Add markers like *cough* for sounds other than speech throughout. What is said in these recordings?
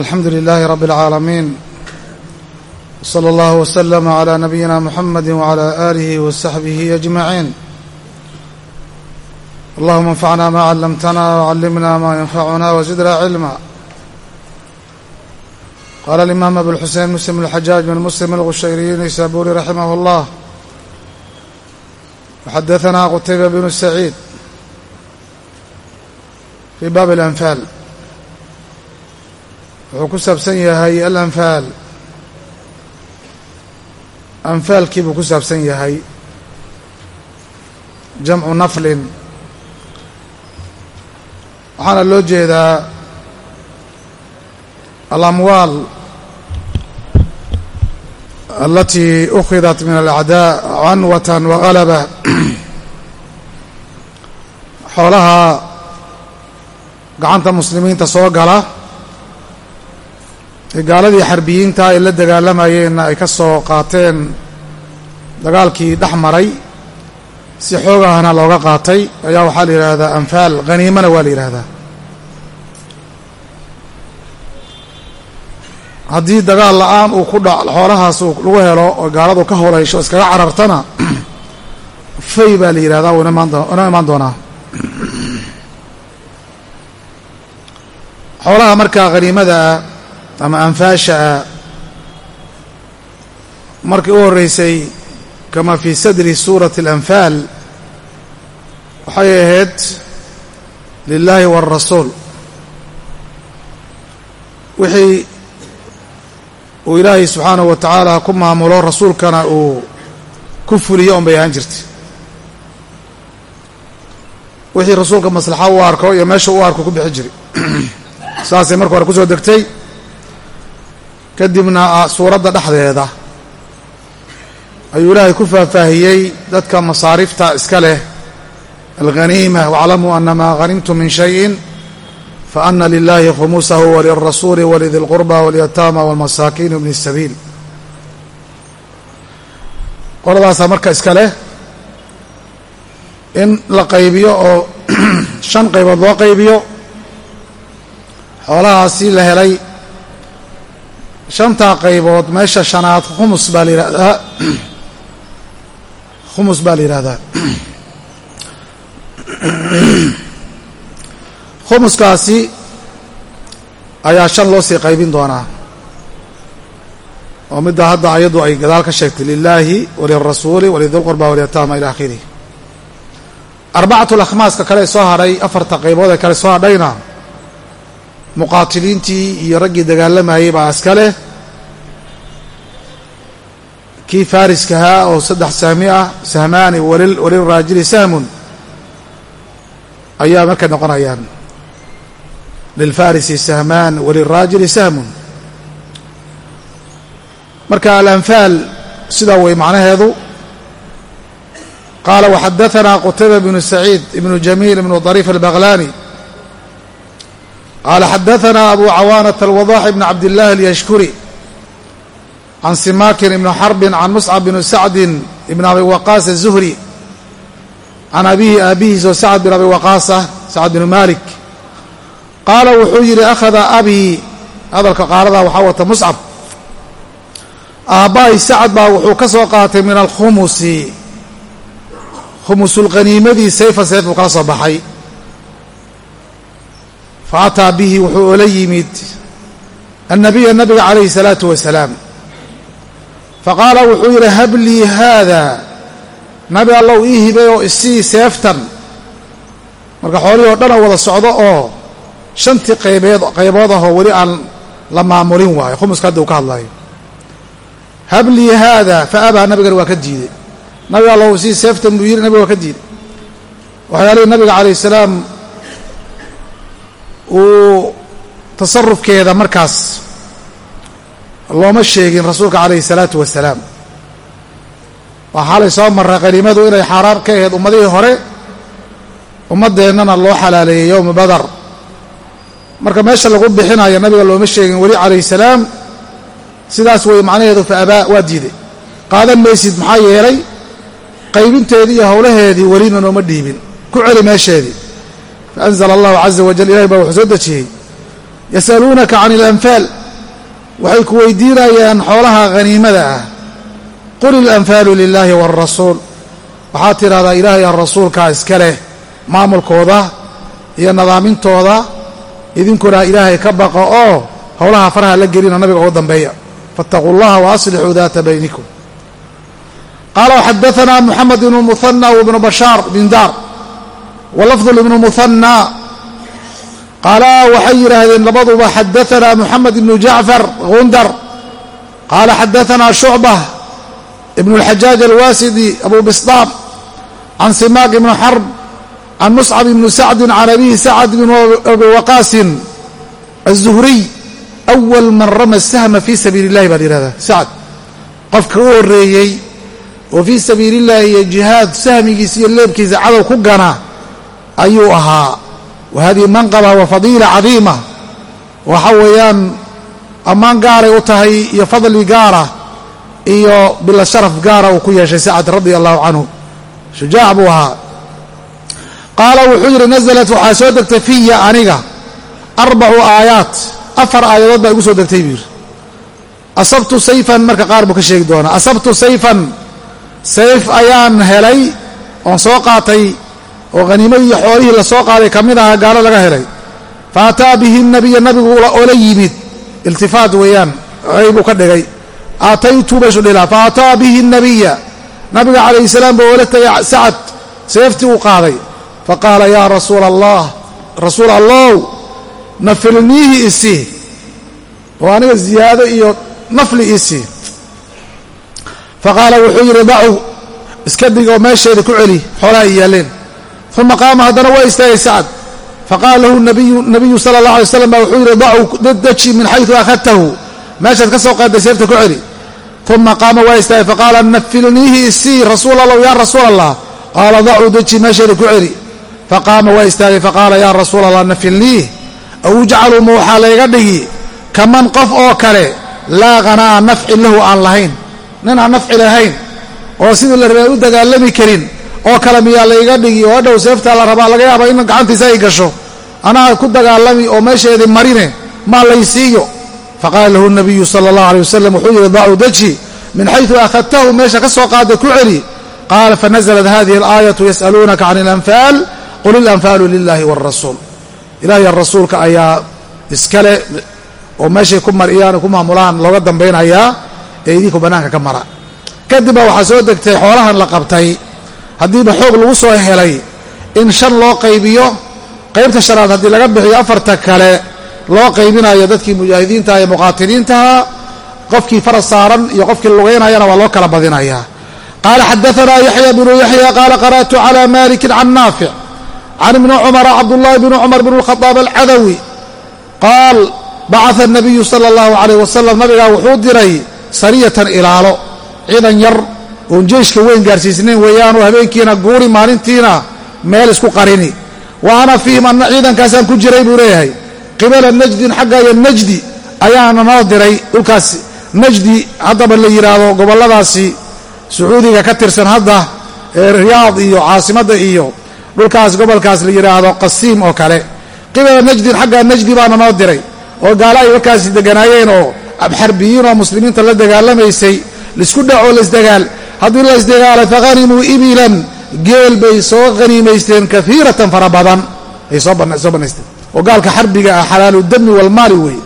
alxamdu lilaahi rabi اlcaalamiin wslى اllah wslm عlى nabiyina muxamadi wعlى آlih wsaxbihi أجmaciin allahuma اnfacna ma callamtana wcallimna ma yanfacuna wزidna cilma qala اlimaam abulxusein muslim اlxajaaj bn muslim اlqushayriyi naysaburi raximah اllah waxadaثna qutayba bnu saciid fi bab اlanfaal wuxuu ku saabsan yahay alanfaal. Anfaalkii buu ku saabsan yahay. Jamcu naflin. Waxaana loo jeedaa alamwaal alatii ukhidat min alacdaa canwatan wagalaba xoolaha gacanta muslimiinta soo gala gaaladii xarbiyiinta ay la dagaalamayeenna ay ka soo qaateen dagaalkii dhex maray si xoogahana looga qaatay ayaa waxaa la yidhaahdaa anfaal haniimana waa la yidhaahdaa. Haddii dagaal la'aan uu ku dha xoolahaas lagu helo oo gaaladu ka horeysho iskaga carartana *clears throat* fay baa la yidhahdaa una imaan doonaa. Xoolaha markaa haniimadaa ama anfaasha ah markii u horreysay kama fii sadri suurati alanfaal waxay ahayd lilaahi waalrasuul wixii uu ilaahay subxaanahu wa tacaala ku maamulo rasuulkana uu ku fuliyo un bay ahaan jirtay. Wixii rasuulka maslaxa u arko iyo meesha u arko ku bixi jiray. *clears throat* Saasay marka hore ku soo degtay kadibna suuradda dhexdeeda ayuu ilaahay ku faahfaahiyey dadka masaarifta iska leh. Alghaniima waclamuu ana maa hanimtum min shayin faana lilahi khumusahu walirasuuli walidi lqurba walyataama walmasaakiin bni sabiil. Qoladaasaa marka iska leh in la qaybiyo oo *clears throat* shan qaybood loo qaybiyo. Xoolahaasi la helay shantaa qaybood meesha shanaad khumus baa la yidhahdaa khumus baa la yidhahdaa khumuskaasi ayaa shan loo sii qaybin doonaa oo midda hadda ayaddu ay gadaal ka sheegtay lilaahi walirasuuli walidilqurba walyataama ila akhirih arbacatu lakhmaaska kale soo hadhay afarta qaybood ee kale soo hadhayna muqaatiliintii iyo raggii dagaalamayey baa iska leh. Kii faariskahaa oo saddex sahmi ah sahmaani walilraajili sahmun ayaa markay noqonayaan lilfarisi sahmaan walilraajili sahmun. Marka alanfaal sidaa wey macnaheedu. Qaala waxadaثna qutayba bnu saciid ibnu jamiil ibnu dariif albaqlani qaala xadaanaa abu cawaanata alwadax bn cabdillahi alyashkuri can simaakin ibni xarbin can muscab bni sacdin ibn abi waqaas azuhri can abihi aabihiis oo sacd bin abi waqaasah sacd binu maalik qaala wuxuu yidhi akhada abii hadalka qaaladaa waxaa wata muscab aabbahay sacad baa wuxuu ka soo qaatay min alkhumusi khumusulkhaniimadii sayfan sayf buu kala soo baxay fa ataa bihi wuxuu ola yimid annabiya nabiga calayhi salaatu wasalaam. Faqaala wuxuu yidhi hablii haada. Nabi allow ii hibay oo isii seeftan. Marka xoolihii oo dhan oo wada socdo oo shantii qaybeed qaybood ahoo weli aan la maamulin waayo. Khumuska hadda uu ka hadlayo hablii haada. Fa abaa nabigana waa ka diiday nabi allow isii seeftan buu yidhi nabiga waa ka diiday waxyaalihii nabiga calayh salaam uu tasarufkeeda markaas looma sheegin rasuulka calayhi salaatu wasalaam. Waa xaalay soo marray qaniimadu inay xaaraan ka ahayd ummadihii hore ummaddeennana loo xalaaleeyey yowma badar. Marka meesha lagu bixinayo nabiga looma sheegin weli calayhi salaam sidaas wey macnaheedu fa abaa waa diiday qaadan maysid maxaa yeelay qaybinteedii iyo howlaheedii welina nooma dhiibin. Ku celi meesheedii faanzla allahu caza wajal ilahay baa wuxuu soo dejiyey yasaluunaka can ilanfaal waxay ku weydiinayaan xoolaha haniimada ah qul ilanfaalu lilaahi waalrasuul waxaad tidhahdaa ilaahay aan rasuulkaa iska leh maamulkooda iyo nidaamintooda idinkuna ilaahay ka baqa oo howlaha faraha la gelina nabiga ugu dambeeya faاtaquu اllaha waaslixuu daata baynikum qaala xadaanaa muxamed ibnu muhana ibnu bashaar bin walafظ ibnu muhanى qaala waxay yidhaahdeen labaduba xadaثna mxamed ibnu jacfar gundar qaala xadaثna shucbة ibn اlxajaaj alwasidi abu bisطaam can simaaq ibn xarb can muscab ibni sacdi can abihi sacd bn abi waqaasin الzuhriy أwal man rama sahma fii sabiili اllahi baa la yihahdaa sacd qofka u horeeyey oo fii sabiili اllahi iyo jihaad sahmigiisa iyo leebkiisa cadow ku gana ayuu ahaa. Wa hadihi manqaba wa fadiila cadiima. Waxa weeyaan ammaan gaaray u tahay iyo fadli gaara iyo bila sharaf gaara uu ku yeeshay sacd radia allahu canhu. Shujaac buu ahaa. Qaala wuxuu yidhi naزlat waxaa soo degtay fiya aniga. Arbacu aayaat. Afar aayadood baa igu soo degtay buu yidhi. Asabtu sayfan marka qaar buu ka sheegi doonaa asabtu sayfan. Sayf ayaan helay oon soo qaatay oo haniimadii iyo xoolihii la soo qaaday ka mid aha gaalo laga helay. Fa ataa bihi nabiya nabigu oola yimid. Iltifaat weeyaan ay buu ka dhigay. Aataytu bashu dhilaa. Fa ataa bihi nabiya nabiga calayhi salaam buu oola tegay sacad seeftii uu qaaday. Faqaala yaa rasuula allah rasuul allow nafilniihi isii oo aniga ziyaado iyo nafli isii faqaala wuxuu yidhi dacu iska dig oo meesheeda ku celi xoolaha ay yaalleen uma qaama haddana waa istaagay sacad faqaala lahu nabiyu sala allah alay slam baa wuxuu yidhi dacu daji min xaysu akhadtahu meeshaad ka soo qaaday seefta ku celi uma qaama waa istaagay faqaala nafilniihi isii rasuul allah yaa rasuul allah qaala dacuu daji meesheeda ku celi faqaama waa istaagay faqaala yaa rasuul allah nafilniih aw ijcalu ma waxaa layga dhigi kaman qof oo kale laa qanaa nafcin lahu aan lahayn nin aan nafci lahayn oo sidii la rabay u dagaalami karin oo kale miyaa layga dhigi oo adhow seeftaa la rabaa laga yaaba in gacantiisa ay gasho. Anaa ku dagaalami oo meesheedii marine maa laysiiyo faqaala lahu nabiyu sala allahu alay wasalam wuxuu yidhi dacuu daji min xaysu akhadtahu meesha ka soo qaada ku celi. Qaala fanaزlat hadihi alaayatu yas'aluunaka can ilanfaal qul ilanfaalu lilahi wاlrasuul ilaahiy rasuulka ayaa iskale oo meeshay ku mariyaan ku maamulaan looga dambaynayaa ee idinku bannaanka ka mara. Kadib waxaa soo degtay xoolahan la qabtay haddiiba xoog lagu soo helay in shan loo qaybiyo qaybta shanaad haddii laga bixiyo afarta kale loo qaybinayo dadkii mujaahidiintaha ee muqaatiliintaha qofkii faras saaran iyo qofkii lugaynayana waa loo kala badinayaa qaala xadaanaa yaxya bnu yaxya qaala qara'tu cala malikin can naafic can ibni cumara cabdullahi bni cumar bn اlkhadaab alcadawi qaal bacaa nabiyu sala allahu calayh wasalam nabigaa wuxuu diray sariyatan ilaalo ciidan yar oon jeyshka weyn gaarsiisnayn weeyaanoo habeenkiina guuri maalintiina meel isku qarini. Wa ana anna ciidankaasaan ku jiray buu leeyahay. Qibala najdin xaggaya najdi ayaana noo diray dhulkaas. Najdi haddaba la yidhaahdo gobolladaasi sacuudiga ka tirsan hadda ee riyaad iyo caasimadda iyo dhulkaas gobolkaas la yidhaahdo qasiim oo kale. Qibala najdin xaggaa najdi baana noo diray oo gaalo ay markaasi deganaayeen oo xarbiyiin oo muslimiinta la dagaalamaysay la isku dhacoo laisdagaal haddii la isdagaalay fahanimuu ibilan geel bay soo haniimaysteen kaiiratan fara badan. Ay soo bannaysteen oo gaalka xarbiga ah xalaalu dami walmaali wey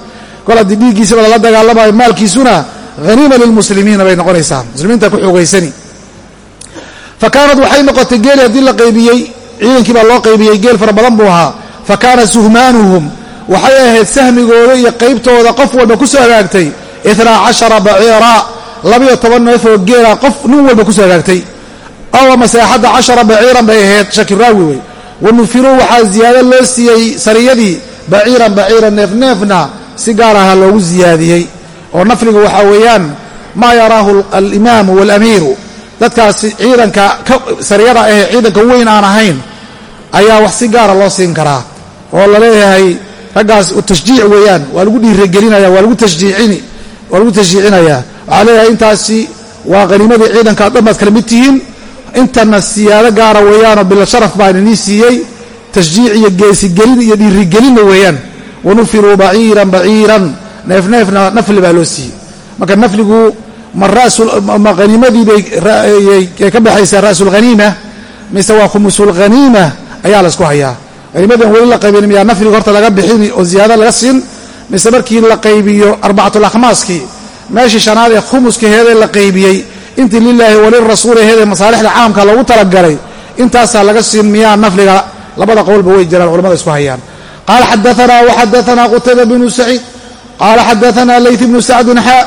kol haddii dhiiggiisaba lala dagaalamayo maalkiisuna haniima lilmuslimiina bay noqonaysaa muslimiinta ku xoogaysani fa kaanad waxay noqotay geeli haddii la qaybiyey ciidankii baa loo qaybiyey geel fara badan buu ahaa. Fa kaana suhmaanuhum waxay ahayd sahmigooda iyo qaybtooda qof walba ku soo hagaagtay itnaa cashara baciira labayo toban neefoo geela qof nin walba ku soo hagaagtay aw amase axadda cashara baciiran bay ahayd shakiraawi wey. Wa nufiruu waxaa ziyaado loo siiyey sariyadii baciiran baciiran neefneefna si gaar aha loogu ziyaadiyey. Oo nafliga waxaa weeyaan maa yaraahu alimaamu waalamiiru dadkaasi ciidanka sariyada ahee ciidanka weyn aan ahayn ayaa wax si gaara loo siin karaa. Oo la leeyahay raggaas tashjiic weeyaan waa lagu tashjiicini waa lagu tashjiicinayaa waxaa leeyahay intaasi waa haniimadii ciidanka dhan baad kala mid tihiin. Intana siyaado gaara weeyaanoo bila sharaf baan inii siiyey. Tashjiic iyo geesigelin iyo dhiirigelinna weeyaan. Wanufiruu baciiran baciiran. Neefneefna nafli baa loo siiyey. Marka nafligu ma haniimadii bay ka baxaysaa ra'sulhaniima mise waa khumusulhaniima ayaa la isku hayaa. Haniimadan weli la qaybin miyaa nafliga horta laga bixin oo ziyaado laga siin mise markii la qaybiyo arbacatulakhmaaskii meeshii shanaad ee khumuskaheedee la qaybiyey intii lilaahi walirasuuliheedee masaalixda caamka loogu talagalay intaasaa laga siin miyaa nafliga. Labada qowlba way jiraan culamada isku hayaan. Qaala xadaanaa waxadaanaa qutayba bnu saciid. Qaala xadaanaa layt bnu sacdin xaa.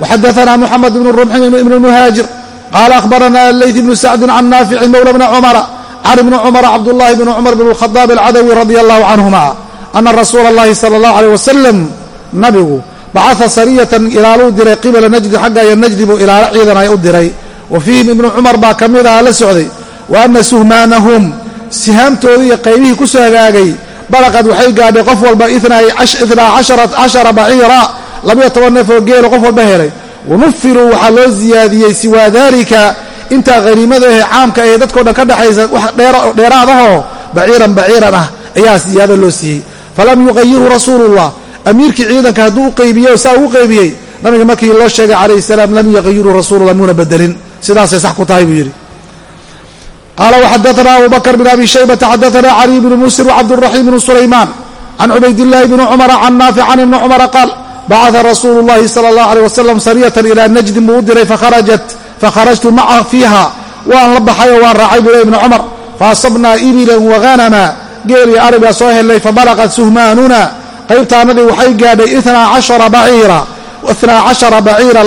Waxadaanaa muxamed bnu rumxin ibn muhaajir qaala ahbaranaa layt bnu sacdin can naaficin mowla bna cumara can ibni cumara cabdullahi bni cumar bn khadaab alcadawi radi allahu canhuma ana rasuula اllahi sala اllahu aleyh wasalam nabigu bacaa sariyatan ilaaluu diray qibala najdi xagga iyo najdi buu ilaalo ciidan ay u diray wa fiihim ibnu cumar baa ka mid aha la socday wa ana suhmaanahum sihaamtoodii iyo qaybihii ku soo hagaagay balaqad waxay gaadhay qof walba inaa cashara baciira labiyo toban neef oo geelo qof walba helay wanufiruu waxaa loo siyaadiyey siwaa daalika intaa haniimada ahe caamka ahe dadkao dhan ka dhexaysa wax dheeraadahoo baciiran baciiran ah ayaa siyaado loo siiyey falam yuqayirhu rasuulullah amiirkii ciidanka hadduu u qaybiye saa uu qaybiyey nabiga markii loo sheegay calayhi salaam lam yuqayiruu rasuulullah muuna bedelin. Sidaasay sax ku tahay buu yidhi. Qaala waxadaana abu bakr bn abi shaybata xadaana caliy bnu musir wcabduraxiim bnu sulaymaan can cubaydillaahi bni cumara can naafic can ibni cumara qaal bacaa rasuulu llahi sala allah aleyh wasalam sariyatan ilaa najdin buu u diray fakharajtu maca fiiha waan la baxay oo waan raacay buu le ibni cumar. Faasabnaa ibilan wahanama geel iyo ari baa soo helnay fabalaqat suhmaanuna qaybtaanadii waxay gaadhay baciira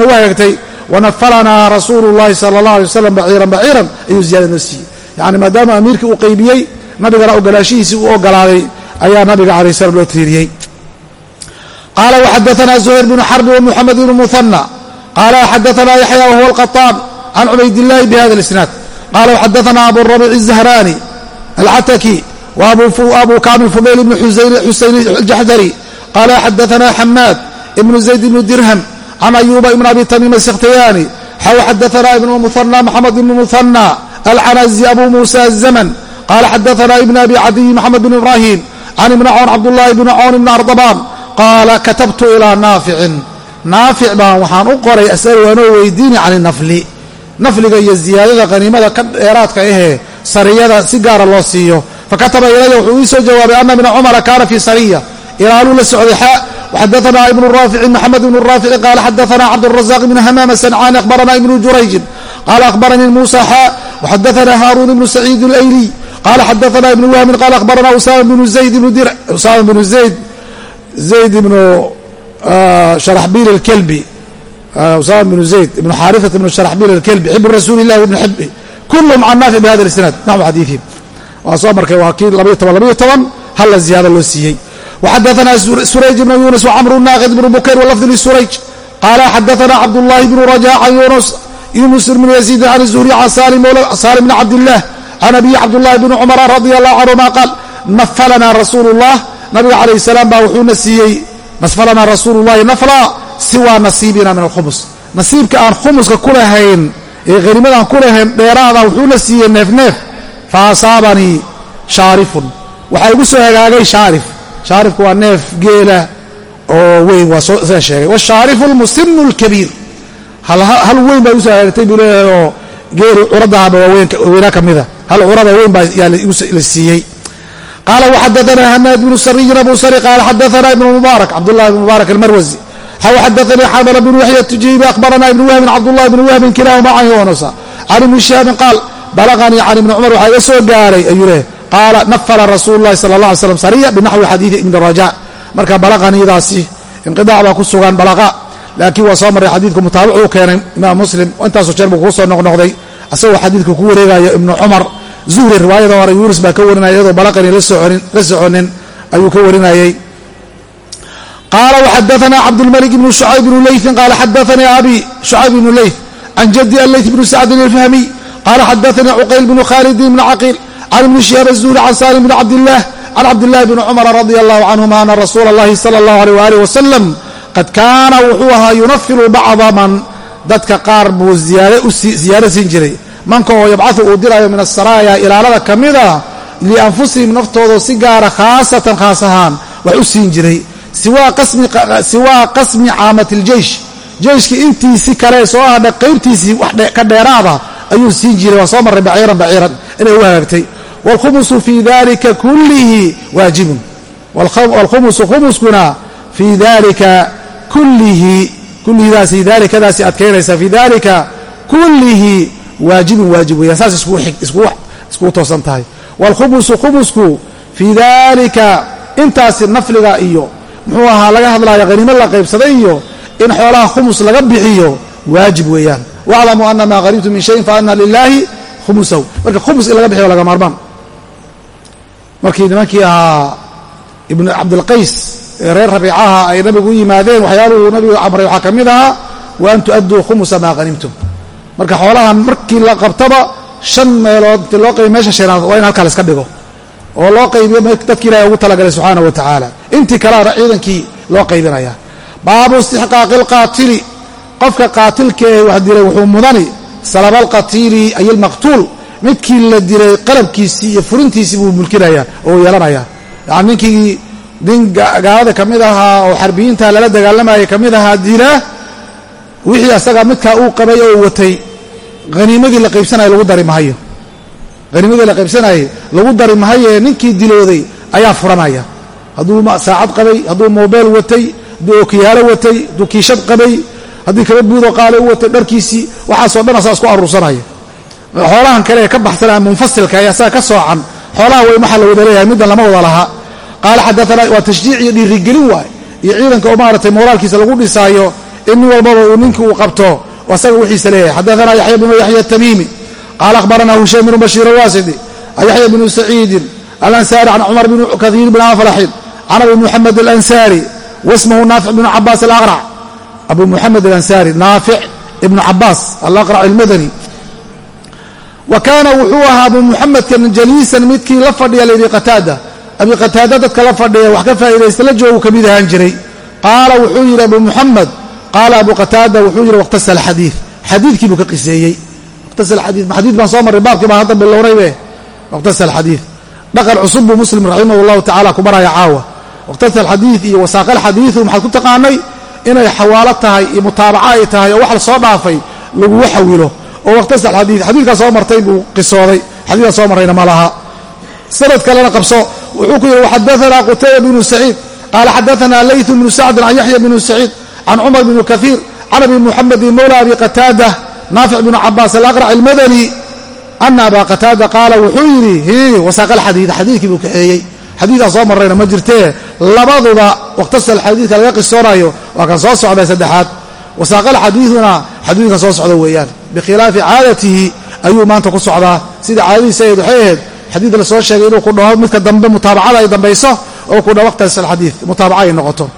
nagu hagaagtay wanafalanaa rasuulu lahi sala allah alay wasalam baciiran baciiran ayuu ziyada noo siiyey. Yacni maadaama amiirkii uu qaybiyey nabigana ogolaashihiisii uu ogolaaday ayaa nabiga calayh salaam loo tiiriyey. Qaala waxadaanaa zuhayr bnu xarbi wamuxamed ibnu muhana qaala xadaanaa yaxya wahuwa alqaطaab can cubaydillaahi bi hada اlisnaad qaala waxadaanaa aburabici zahraani alcataki wabu kamil fudayl ibn xusayn aljaxdari qaala xadaanaa xamaad ibnu zayd ibnu dirham can ayuuba ibn abi tamiim asikhtiyaani xaw xadaanaa ibn muhana maxamed ibn muhana alcanazi abu muusa azaman qaala xadaanaa ibn abi cadiy maxamed bn ibrahim can ibni cown cabdullahi bni cown ibni ardabaan qaala katabtu ilaa naaficin naafic baan waxaan u qoray asaga waanoo weydiini can nafli nafliga iyo ziyaadada qaniimada ka dheeraadka ahee sariyada si gaara loo siiyo fakataba ilaya wuxuu ii soo jawaabay ana bna cumara kaana fii sariya ilaaluu la socday xa waxadaanaa ibnu raaficin maxamed ibnu raafici qaala xadaanaa cabdurazaq ibnu hamaama sancaani akhbaranaa ibnu jurayjin qaala akhbaranii muusa xa waxadaanaa haaruun ibnu saciid alayliy qaala xadaanaa ibnu wahmin qaala akhbaranaa usaama bnu zayd ibnu dir usaama bnu zayd zayd ibnu sharaxbiil alkelbi usaama bnu zayd ibnu xaariat ibnu sharaxbiil alkelbi xibu rasuuli illahi ibnu xibbi kulluhum can naafic bihada isnaad naxwu xadiiihim waa soo markay waa kii labayo toban labayo toban halla ziyaada loo siiyey. Waxadaanaa surayj ibnu yuunus wacamru naaqid ibnu bukayr walafdi lisurayj qaala xadaanaa cabdullaahi bnu raja can yunus ibnu yaziid can zuhri can salim bni cabdillaah can abiyi cabdullahi bni cumara radia allahu canhuma qaal nafalanaa rasuulu llah nabiga calayh salaam baa wuxuuna siiyey nasfalanaa rasuulu llahi nafla siwaa nasiibina min alkhumus. Nasiibka aan khumuska ku lahayn ee hanimadaan ku lahayn dheeraada wuxuuna siiyey neefneef fa asaabanii shaarifun waxaa igu soo hagaagay shaarif shaarifku waa neef geela oo weyn waa sida sheegay washaarifu lmusinu lkabiir hal weyn baa igu soo hagaagtay buu leeyahay oo geelu curadahaba waaweynaa ka mida hal curada weyn baa yaa la siiyey qaala waxadaanaa hanaad bnu sariyin abu sari qaala xadaanaa ibnu mubaarak cabdullahi ibn mubaarak almarwasi xaw xadaanii xamala bnu yaxya tujiibi akhbaranaa ibnu wahbin cabdullahi ibnu wahbin kilaahuma can yunusa can ibni shihaabin qaal balaqanii can ibni cumar waxaa iga soo gaaray ayuu leh qaala nafala rasuulu llahi sala allah alay slam sariya binaxwi xadiidi ibni raja marka balaqanidaasi inqidaac baa ku sugan balaqa laakiin waa soo marray xadiidku mutaabicu keenay imaam muslim intaasoo jeer buu kuu soo noqnoqday asagoo xadiidka ku wareegayo ibnu cumar zuhri riwaayada hore yuunus baa ka warinaya iyadoo balaqani la soconin ayuu ka warinayey qaala waxadaanaa cabdulmalik ibnu shucayb bnu leytin qaala xadaanii abi shucayb ibnu leyth can jaddi alleyth bnu sacdin alfahmiy qaala xadaanii cuqayl bnu khaalidin bni caqiil can ibni shihaab azuhri can salim bni cabdillaah can cabdillahi bni cumara radia allahu canhuma ana rasuula allahi sala allahu aleyh waalih wasalam qad kaana wuxuu ahaa yunafilu bacda man dadka qaar buu ziyaado siin jiray manka oo yabcau uu dirayo min asaraaya ilaalada ka mida lianfusihim naftooda si gaara khaasatan khaas ahaan wax u siin jiray siwaa qasmi caamatiljeish jeyshkii intiisii kale soo hadha qaybtiisii ka dheeraada ayuu siin jiray waa soo maray baciiran baciiran inay u hagaagtay waalkhumusu fii dalika kullihi waajibun. Walkhumusu khumuskuna fii dalika kullihi kullihidaasi daalikadaasi adkaynaysa fii dalika kullihi waajibun waajib weyaan saas iskugu toosan tahay. Waalkhumusu khumusku fii dalika intaasi nafliga iyo muxuu ahaa laga hadlaayo haniimo la qaybsaday iyo in xoolaha khumus laga bixiyo waajib weeyaan waclamuu ana maa hanimtum min shayin faana lilaahi khumusahu marka khumus in laga bixiyo laga maarmaan markii nimankii ahaa ibnu cabdilqays ee reer rabiicaha ay nabigu u yimaadeen waxyaaluhu nabigu amray waxaa ka mid ahaa wa an tu'adduu khumusa maa hanimtum marka xoolahan markii la qabtaba shan meelood inti loo qaybiy meesha shanaad waa in halkaa la iska dhigo oo loo qaybiyo dadki ilahay ugu talagalay subxaana wa intii kaleana ciidankii loo qaybinaya baabu istixqaaqi qofka qaatilkee wax dilay wuxuu mudani salaba alqatiili ay almaqtuul midkii la dilay qalabkiisii iyo furintiisii buu mulkinaya oo yeelanaya. Yani ninkii nin gaalada ka mid ahaa oo xarbiyiinta lala dagaalamayay ka mid ahaa dila wixii asaga midkaa uu qabay oo watay haniimadii la qaybsanaya lagu dari mahayo. Haniimadii la qaybsanayay lagu dari mahaye ninkii dilooday ayaa furanaya. Hadduu saacad qabay hadduu moobeel watay hadduu okiyaalo watay hadduu kiishad qabay haddii kaba buudo qaale u watay dharkiisii waxaasoo dhan asaga isku aruursanaya xoolahan kale ee ka baxsanaa munfasilka ee asaga ka soocan. Xoolaha way maxaa la wada leeyahay middan lama wada laha. Qaala xadaana waa tashjiic iyo dhiirigelin waay. Iyo ciidanka oo maaragtay moraalkiisa lagu dhisaayo in nin walbaba uu ninkii uu qabto asaga wixiisa leeyahay. Xadaana yaxya bnu yaxya atamiimi qaala akhbarana hushaym bnu bashiir awaasidi yaxya bnu saciidin. Alansaari can cumar bn kaiir bn aflaxin. Can abi muxamed alansaari. Wasmahu naafic bnu cabaas alaqrac abu muxamed alansaari naafic ibnu cabaas alaqrac almadani wa kaana wuxuu ahaa abu muxamedkan jaliisan midkii la fadhiya layidhi qataada abi qataada dadka la fadhiya wax ka faa'idaysta la joogu ka mid ahaan jiray. Qaala wuxuu yidhi abu muxamed qaala abu qataada wuxuu yidhi wakhtasal xadiid. Xadiidkii buu ka qiseeyey. Wakhtasal xadiid xadiid baan soo marray baabkii baan hadda bilownaybe wakhtasal xadiid. Dhaqan cusub buu muslim raximah llahu tacala ku caawa. Wakhtasal xadiid iyo wasaaqal xadiidu maxaad ku taqaanay inay xawaalo tahay iyo mutaabaca ay tahay oo wax la soo dhaafay lagugu xawilo oo wakhtasal xadiid xadiidkaa soo martay buu qisooday. Xadiidkaa soo marrayna ma laha. Sanad kalena qabso wuxuu ku yidhi waxadaanaa qutayba bnu saciid. Qaala xadaanaa laytu bnu sacdin can yaxya bnu saciid can cumar bni kaiir can abi muxamedin mowla abi qataada naafic bnu cabaas alaqrac almadani ana aba qataada qaala wuxuu yidhi wasaaqal xadiid xadiidkii buu kaxeeyey xadiidaa soo marrayna ma jirtee labaduba wakhtasal xadiidka laga qisoonayo waa kan soo socday saddexaad. Wasaaqal xadiiduna xadiidkan soo socda weeyaan. Bikhilaafi caadatihi ayuu maanta ku socdaa. Sida caadadiisa ahayd waxay ahayd xadiid la soo sheegay inuu ku dhaho midka dambe mutaabacada ay dambayso oo ku dhaho wakhtasal xadiid mutaabaca ay noqoto.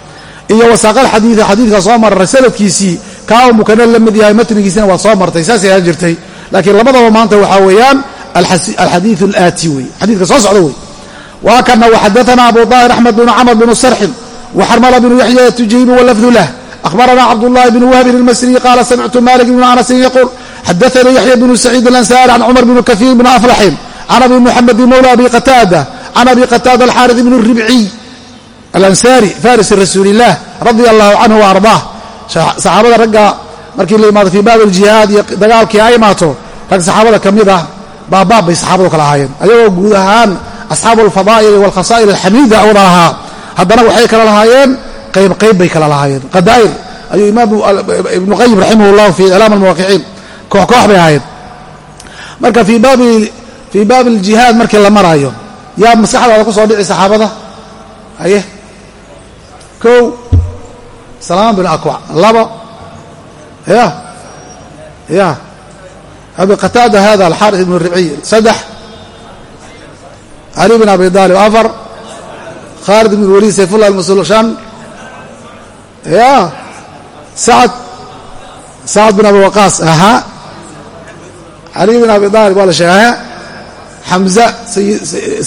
Iyo wasaaqal xadiida xadiidka soo maray sanadkiisii kaa la mid yahay matnigiisina waa soo martay saasay ahaan jirtay. Laakiin labadaba maanta waxaa weeyaan alxadiiu alaati wey xadiidka soo socda wey waa kana waxadaana abu daahir axmed bnu camr bnu sarxin waxarmala bnu yaxya tujiibu walafdu lah. Ahbarana cabdullahi bn wahbin almasriyi qaala samictu malik bnu anasin yaquul xadaanii yaxya bnu saciid alansaari can cumar bn kaiir bn aflaxin can abi muxamedi mowla abi qataada can abi qataada alxaari bn ribciy alansaari farisi rasuuli illah radia allahu canhu wa ardaah. Saxaabada ragga markii la imaado fii baab aljihaad iyo dagaalkii ay imaato rag saxaabada ka mid ah baabaab bay saxaabadu kala ahaayeen. Ayagoo guud ahaan asxaabu alfadaa'il walkhasaa'il alxamiida wada lahaa haddana waxay kala lahaayeen qayb qayb bay kala lahaayeen qadaa'ir ayuu imaam ibnu qayim raximah llahu fi iclaam almuwaqiciin koox koox bay ahaayeen marka fii baabi fii baabi aljihaad markii la maraayo yaa maskaxdaada ku soo dhici saxaabada aye kow salaama bin akwac laba ya ya abi qataada hada alxaaris ibn ribciy saddex cali bin abi aalib afar khaalid ibn waliid sayfullah almasul shan ya sacad sacad bin abi waqaas aha. Cali bin abi aalib waa la sheega xamza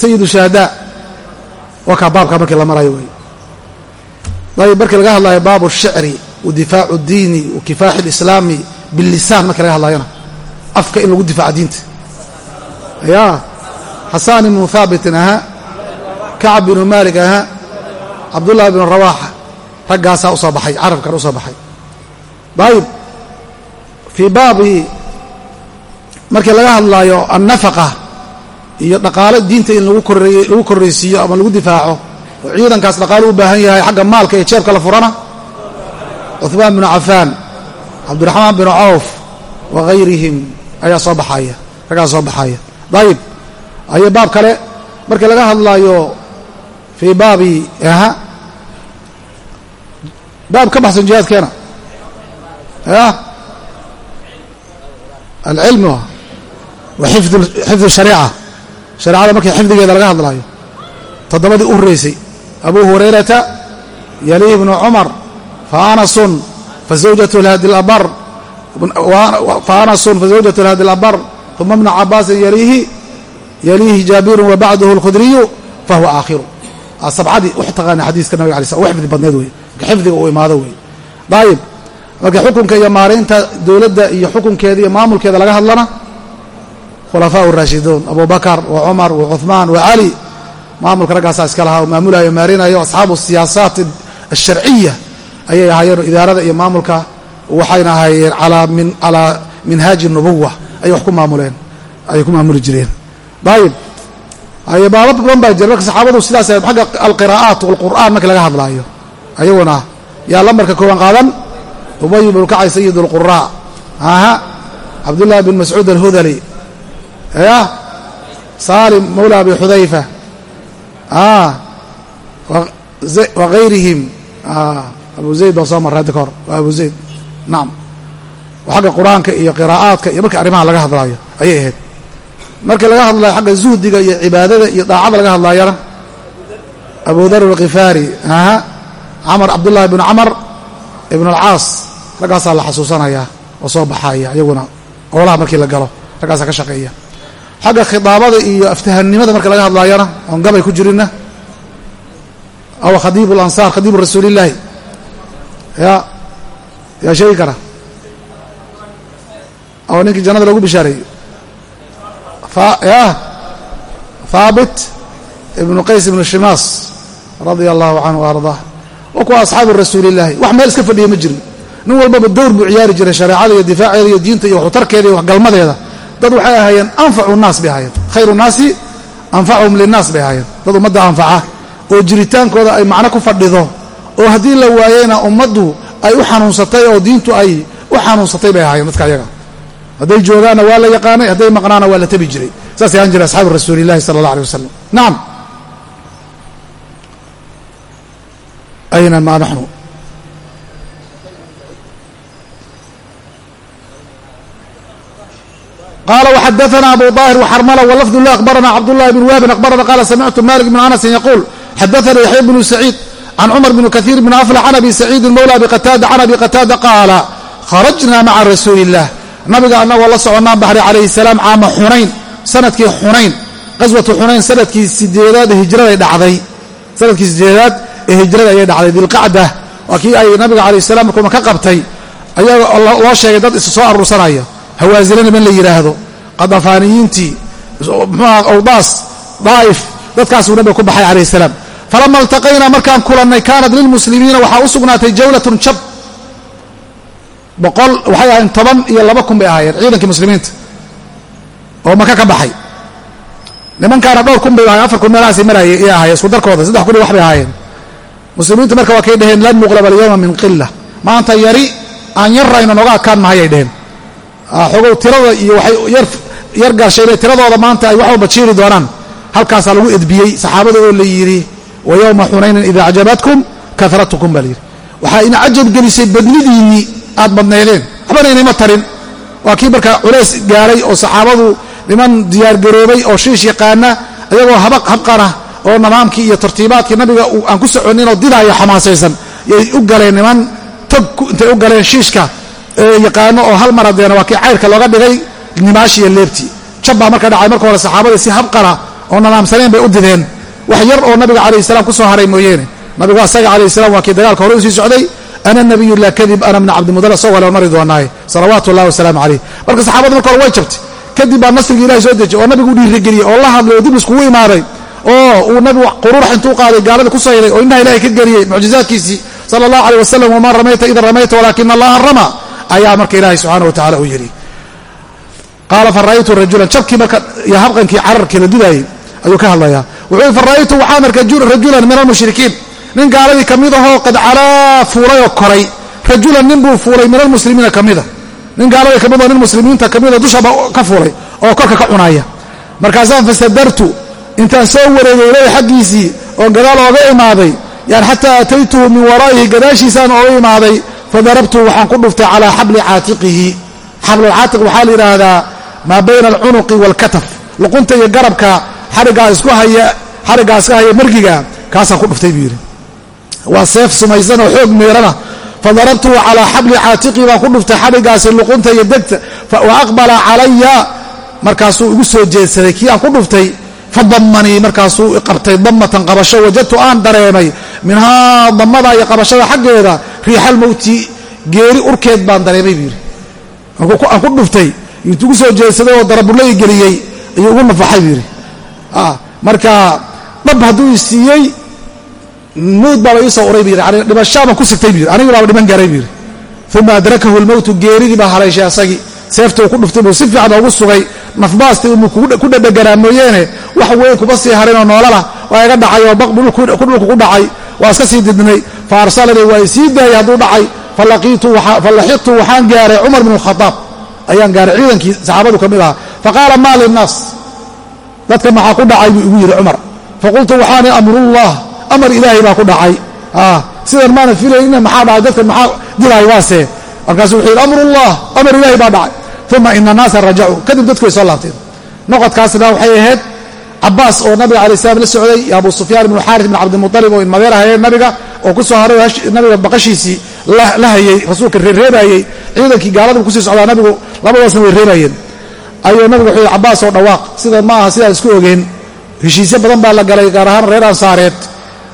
sayid shuhadaa waa kaa baabka markii la marayo wey ayb markii laga hadlayo baabu shicri wa difaacu diini wa kifaaxi alislaami billisaan markii laga hadlayona afka in lagu difaaco diinta. Ya xasaan ibnu haabitin ahaa kacab binu maalik ahaa cabdullahi bnu rawaaxa raggaasaa u soo baxay carabkan u soo baxay. Dayib fii baabi markii laga hadlaayo annafaqa iyo dhaqaalo diinta in lagu lagu korraysiiyo ama lagu difaaco oo ciidankaas dhaqaalo u baahan yahay xagga maalka iyo jeebka la furana cuhmaan binu cafaan cabdiraxmaan binu cawf wa hayrihim ayaa soo baxaya raggaa soo baxaya. Dayib ayo baab kale markii laga hadlaayo fii baabi aha. Baab ka baxsan jihaadkeena. Ya alcilmi wa xifd shariica. Shareecada markii xifdigeeda laga hadlaayo toddobadii u horeysay abu hurayrata yalihi bnu cumar faanasun fazawjatu hadi labar faanasun fazawjatu hadi labar uma bnu cabaasin yalihi yaliihi jaabirun wabacduhu اlkhudriyu fahuwa aakhiru sabcadii wax taqaana xadiiska nabig alay u xifdi badneed wey xifdiga uu imaado wey dayib marka xukunka iyo maaraynta dowladda iyo xukunkeeda iyo maamulkeeda laga hadlana khulafaa raashiduun abu bakar wa cumar wa cuثmaan wa cali maamulka raggaasaa iska lahaa maamulayo maarinayo asxaabu siyaasaat alsharciya ayay ahaayeen idaarada iyo maamulka waxayna ahaayeen calaa minhaaji nubuwa ayay wax ku maamuleen ayay ku maamuli jireen dayib aye baaba badan baa jira. Marka saxaabadu sidaas ahayd xagga alqiraa'aat walqur'aan markii laga hadlaayo ayaguna yaa lambarka kooban qaadan? Ubay bnu kacay sayid اlquraa aha. Cabdullahi bin mascuud alhudali. Ya salim mawla abi xudayfa. Wa gayrihim abu zayd baa soo marray hadda ka hor. Waa abu zayd. Nacam xagga qur'aanka iyo qiraa'aadka iyo markii arrimaha laga hadlaayo ayay ahayd markii laga hadlayo xagga zuhdiga iyo cibaadada iyo daacada laga hadlaayana abu dar alkhifaari aha. Camar cabdullahi bnu camar ibn alcaas raggaasaa la xasuusanayaa oo soo baxaya iyaguna oolaha markii la galo raggaasaa ka shaqeeya. Xagga khidaabada iyo aftahannimada marka laga hadlaayana oon gabay ku jirinna. Aw khadiibu lansaar khadiibu rasuulillaahi ya yaa sheegi kara. Oo ninkii jannada lagu bishaareeyo haabit ibnu qays ibnu shimaas radia allahu canhu ardaa wa kuwa asxaabu rasuulillahi wax meel iska fadhiya ma jirin. Nin walbaba dowr buu ciyaari jiray shareecada iyo difaaceeda iyo diinta iyo waxutarkeeda iyo waxgalmadeeda. Dad waxay ahaayeen anfacu naas bay ahaayeen. Khayru naasi anfacuhum linnaas bay ahaayeen. Dad ummadda anfaca oo jiritaankooda ay macno ku fadhido oo haddii la waayeyna ummaddu ay u xanuunsatay oo diintu ay u xanuunsatay bay ahaayeen dadka ayaga hadday joogaanna waa la yaqaanay hadday maqnaana waa la tabi jiray saasay ahaan jiray asxaabu rasuulillahi sala allah alay wasalam nacam ayna maa naxnu qala وxadaثna abu طاhir وxarmla wlfd lah akhbarana cabdالlahi bn wahbin akhbarana qala samictu malik bn anas yaquul xadaثna yaxya bnu saciid can cumar bn kaثiir bn aflx can abi saciidi mawla abi qataada can abi qataada qaala kharajna maca rasuuli الlah nabiga annagoo la soconnaa bahray calayhi salaam caama xunayn sannadkii xunayn qaswatu xunayn sannadkii sideedaad ee hijrada dhacday. Sanadkii sideedaad ee hijrada ayay dhacday dilqacda waa kii ay nabiga calayhi salaam markuuna ka qabtay ayaa loo sheegay dad isu soo aruursanaya hawaasina niman la yidhaahdo qadafaaniyiintii muxuuha awdaas daa'if dadkaasuu nabiga ku baxay calayhi salaam. Falama iltaqaynaa markaan kulannay kaanat lilmuslimiina waxaa u sugnaatay jawlatun jab boqol waxay ahayn toban iyo laba kun bay ahaayeen ciidankii muslimiinta. Oo maka ka baxay. Nimankaana dhowr kun bay ahayen afar kun meelahaasi maraayay ay ahayen isku darkooda saddex kun iyo wax ahaayeen. Muslimiintu marka waa kay dhaheen lan nuqlaba alyawma min qila maanta yari aan yarayna nooga adkaan mahayay dheheen xogow tirada iyo waxay yar gaashayne tiradooda maanta ay wax walba jiiri doonaan. Halkaasaa lagu edbiyey saxaabada oo la yidhi wa yowma xunaynin ida acjabatkum karatukum baa layidhi waxaa ina cajab gelisay badnidiinnii aad badnaydeen. Waxbana inayma tarin. Waa kii marka culays gaaray oo saxaabadu niman diyaargaroobay oo shiish yaqaana iyagoo habqana oo nimaamkii iyo tartiibaadkii nabiga aan ku soconinoo didaayo xamaasaysan. Yay u galeen niman tog intay u galeen shiishka yaqaano oo hal mar hadeena waa kii cayrka looga dhigay nimaashiiyo leebtii jab baa marka dhacay marka hore saxaabadii si habqana oo nadaamsaneen bay u dideen. Wax yar oo nabiga calayh salam ku soo haray mooyeene. Nabigu asaga calayh salam waa kii dagaalka hore u sii socday ana nabiyu laa kadib ana bna cabdimudal isagoo le mari doonaaye salawaatu ullahi wasalaamu calayh marka saxaabada marka hore way jabtay kadib baa nasrigii ilahay soo dejiyey oo nabigu u dhiirigeliyey oo la hadlay oo dib iskugu imaaday oo uu nabigu quruurax intuu qaaday gaalada ku sayday oo indhaha ilahay ka geliyey mucjizaadkiisii sala allahu aleyh wasalam wamaa ramayta ida ramayta walaakina allaha rama ayaa marka ilaahay subxaana wa tacala uu yidhi qaala fara'aytu rajulan jabkii marka iyo habqankii cararkii la dudaayey ayuu ka hadlayaa wuxuu yii fara'aytu waxaan arkay rajulan min almushrikiin nin gaaladii ka mid ahoo qad calaa fuulay oo koray rajulan nin buu fuulay min almuslimiina ka mida nin gaaladii ka mid oo nin muslimiinta ka mida dushaba ka fuulay oo korka ka cunaya markaasaan fasadartu intaan soo wareegay ilay xaggiisii oo gadaal ooga imaaday yani xataa ataytuhu min waraa'ihi gadaashiisaan ooga imaaday fadarabtuhu waxaan ku dhuftay calaa xabli caatiqihi. Xablulcaatiq waxaa la yidhaahdaa maa bayna alcunuqi waalkataf luqunta iyo garabka xariggaa isku haya xariggaa iska haya margiga kaasaan ku dhuftay buu yidhi waa seef sumaysan oo xoog meerana. Fadarabtuhu calaa xabli caatiqii baan ku dhuftay xadhigaasi luqunta iyo degta. Wa aqbala calaya markaasuu igu soo jeedsaday. Kii aan ku dhuftay fadamanii markaasuu qabtay damatan qabasho. Wajadtu aan dareemay minhaa damada iyo qabashada xaggeeda riixalmowti geeri urkeed baan dareemay buu yidhi. Aan ku dhuftay intuu igu soo jeedsaday oo darabulay geliyey ayuu ugu nafaxay buu yidhi. Marka dhab hadduu isiiyey mawd baaba iisoo uray bu yidhi dhibashaabaan ku sigtay? bu yidhi. Anigi baaba dhiman garay bu yidhi. Uma adrakahu lmowtu geeridii baa haleeshay asagii. Seefta uu ku dhuftay buu si fiican oogu sugay. Nafbaasti inuu ku dhadheganaa mooyeene. Wax weyn kuma sii harinoo noolalah waa iga dhacay oo dhulku ku dhacay. Waa iska sii didnay. Fa arsalanii waa isii daayay hadduu dhacay. Falaxiqtu waxaan gaaray cumar bn khaaab ayaan gaaray. Ciidankii saxaabadu ka mid ahaa. Faqaala maa linnaas dadka maxaa ku dhacay? buu igu yidhi cumar. Faqultu waxaani amrullah amar ilaahay baa ku dhacay. Sidan maana filayna maxaa dhacay dadkan maxaa dilaay waase? Markaasu wuxuu yidhi amrullah amar ilaahay baa dhacay. Uma ina annaasa rajacuu. Kadib dadku way soo laabteen. Noqodkaasna waxay ahayd cabaas oo nabiga alay slam la socday iyo abu sufyaan ibnu xaaris ibn cabdimualib oo inmadeer ahayeen nabiga oo ku soo haray nabiga baqashiisii la hayey rasuulka reereebayey ciidankii gaaladu ku sii socdaa nabigu labadaasna way reebayeen. Ayuu nabigu wuxuu yidhi cabaas oo dhawaaq sidan ma aha sidaan isku ogeen heshiisyo badan baa la galay gaar ahaan reer ansaareed